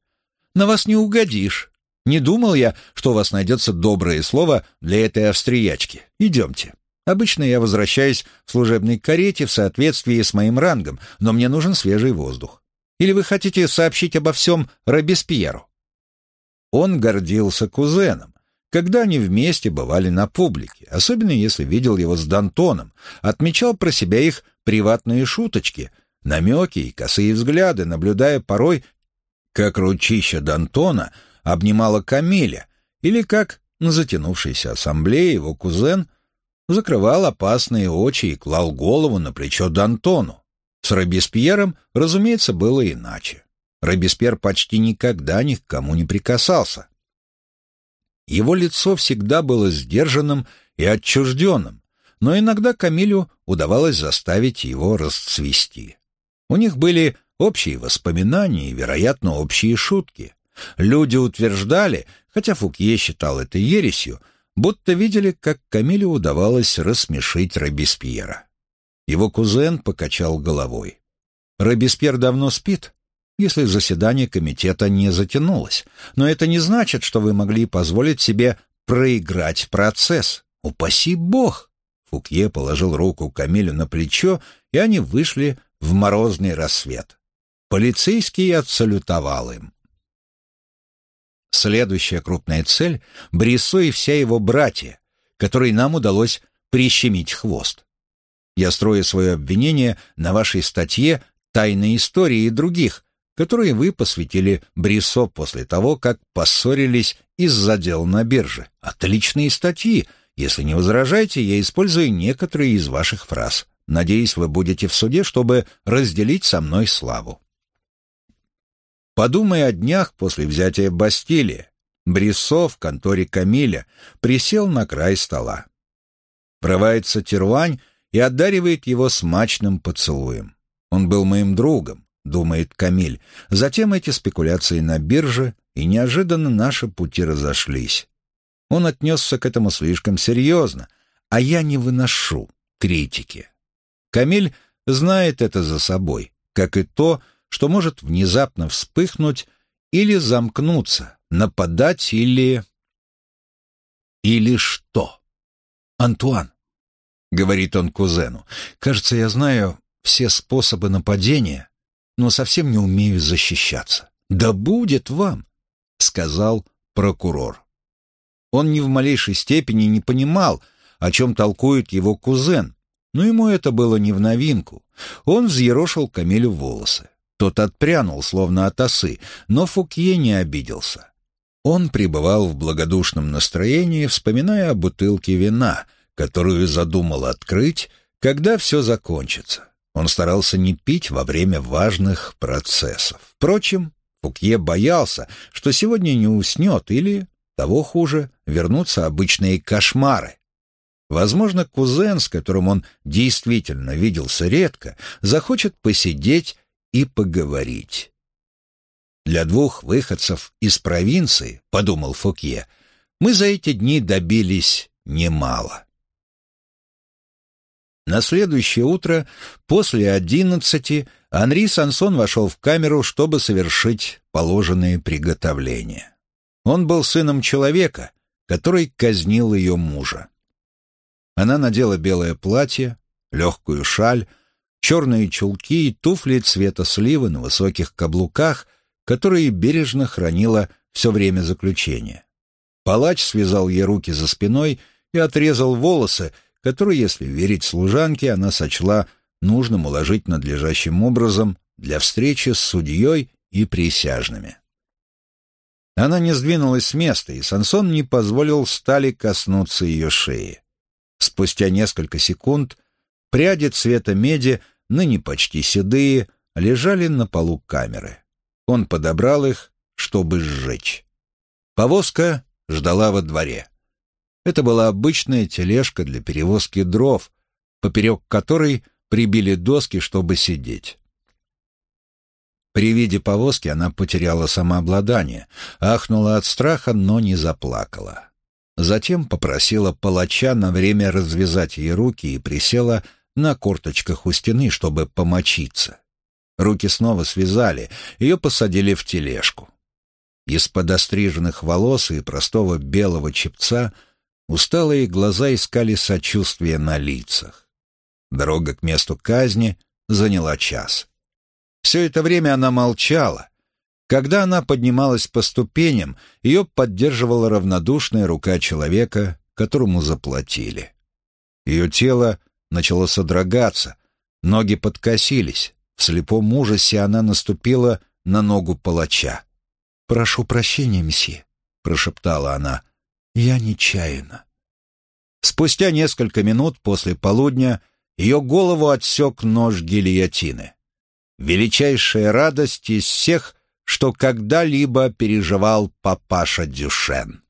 на вас не угодишь. Не думал я, что у вас найдется доброе слово для этой австриячки. Идемте. Обычно я возвращаюсь в служебной карете в соответствии с моим рангом, но мне нужен свежий воздух. Или вы хотите сообщить обо всем Робеспьеру?» Он гордился кузеном, когда они вместе бывали на публике, особенно если видел его с Дантоном, отмечал про себя их приватные шуточки, намеки и косые взгляды, наблюдая порой, как ручища Дантона обнимала Камиля, или как на затянувшейся ассамблее его кузен закрывал опасные очи и клал голову на плечо Дантону. С Робеспьером, разумеется, было иначе. Робеспьер почти никогда ни к кому не прикасался. Его лицо всегда было сдержанным и отчужденным, но иногда Камилю удавалось заставить его расцвести. У них были общие воспоминания и, вероятно, общие шутки. Люди утверждали, хотя Фукье считал это ересью, будто видели, как Камилю удавалось рассмешить Робеспьера. Его кузен покачал головой. «Робеспьер давно спит, если заседание комитета не затянулось. Но это не значит, что вы могли позволить себе проиграть процесс. Упаси бог!» Фукье положил руку Камилю на плечо, и они вышли в морозный рассвет. Полицейский отсалютовал им. Следующая крупная цель — Бриссо и вся его братья, которой нам удалось прищемить хвост. Я строю свое обвинение на вашей статье «Тайные истории» и других, которые вы посвятили Бриссо после того, как поссорились из-за дел на бирже. Отличные статьи. Если не возражаете, я использую некоторые из ваших фраз. Надеюсь, вы будете в суде, чтобы разделить со мной славу. Подумай о днях после взятия Бастилии. Бриссо в конторе Камиля присел на край стола. Врывается Тервань и одаривает его смачным поцелуем. Он был моим другом, думает Камиль. Затем эти спекуляции на бирже, и неожиданно наши пути разошлись. Он отнесся к этому слишком серьезно, а я не выношу критики. Камиль знает это за собой, как и то, что может внезапно вспыхнуть или замкнуться, нападать или... Или что? «Антуан», — говорит он кузену, — «кажется, я знаю все способы нападения, но совсем не умею защищаться». «Да будет вам», — сказал прокурор. Он ни в малейшей степени не понимал, о чем толкует его кузен, но ему это было не в новинку. Он взъерошил Камилю волосы. Тот отпрянул, словно от осы, но Фукье не обиделся. Он пребывал в благодушном настроении, вспоминая о бутылке вина, которую задумал открыть, когда все закончится. Он старался не пить во время важных процессов. Впрочем, Фукье боялся, что сегодня не уснет или, того хуже, вернутся обычные кошмары. Возможно, кузен, с которым он действительно виделся редко, захочет посидеть и поговорить. Для двух выходцев из провинции, подумал Фокье, мы за эти дни добились немало. На следующее утро, после одиннадцати, Анри Сансон вошел в камеру, чтобы совершить положенные приготовления. Он был сыном человека, который казнил ее мужа. Она надела белое платье, легкую шаль, черные чулки и туфли цвета сливы на высоких каблуках, которые бережно хранила все время заключения. Палач связал ей руки за спиной и отрезал волосы, которые, если верить служанке, она сочла нужным уложить надлежащим образом для встречи с судьей и присяжными. Она не сдвинулась с места, и Сансон не позволил стали коснуться ее шеи. Спустя несколько секунд пряди цвета меди ныне почти седые, лежали на полу камеры. Он подобрал их, чтобы сжечь. Повозка ждала во дворе. Это была обычная тележка для перевозки дров, поперек которой прибили доски, чтобы сидеть. При виде повозки она потеряла самообладание, ахнула от страха, но не заплакала. Затем попросила палача на время развязать ей руки и присела на корточках у стены, чтобы помочиться. Руки снова связали, ее посадили в тележку. Из-под остриженных волос и простого белого чепца усталые глаза искали сочувствие на лицах. Дорога к месту казни заняла час. Все это время она молчала. Когда она поднималась по ступеням, ее поддерживала равнодушная рука человека, которому заплатили. Ее тело начало содрогаться, ноги подкосились. В слепом ужасе она наступила на ногу палача. «Прошу прощения, месье», — прошептала она. «Я нечаянно». Спустя несколько минут после полудня ее голову отсек нож гильотины. Величайшая радость из всех, что когда-либо переживал папаша Дюшен.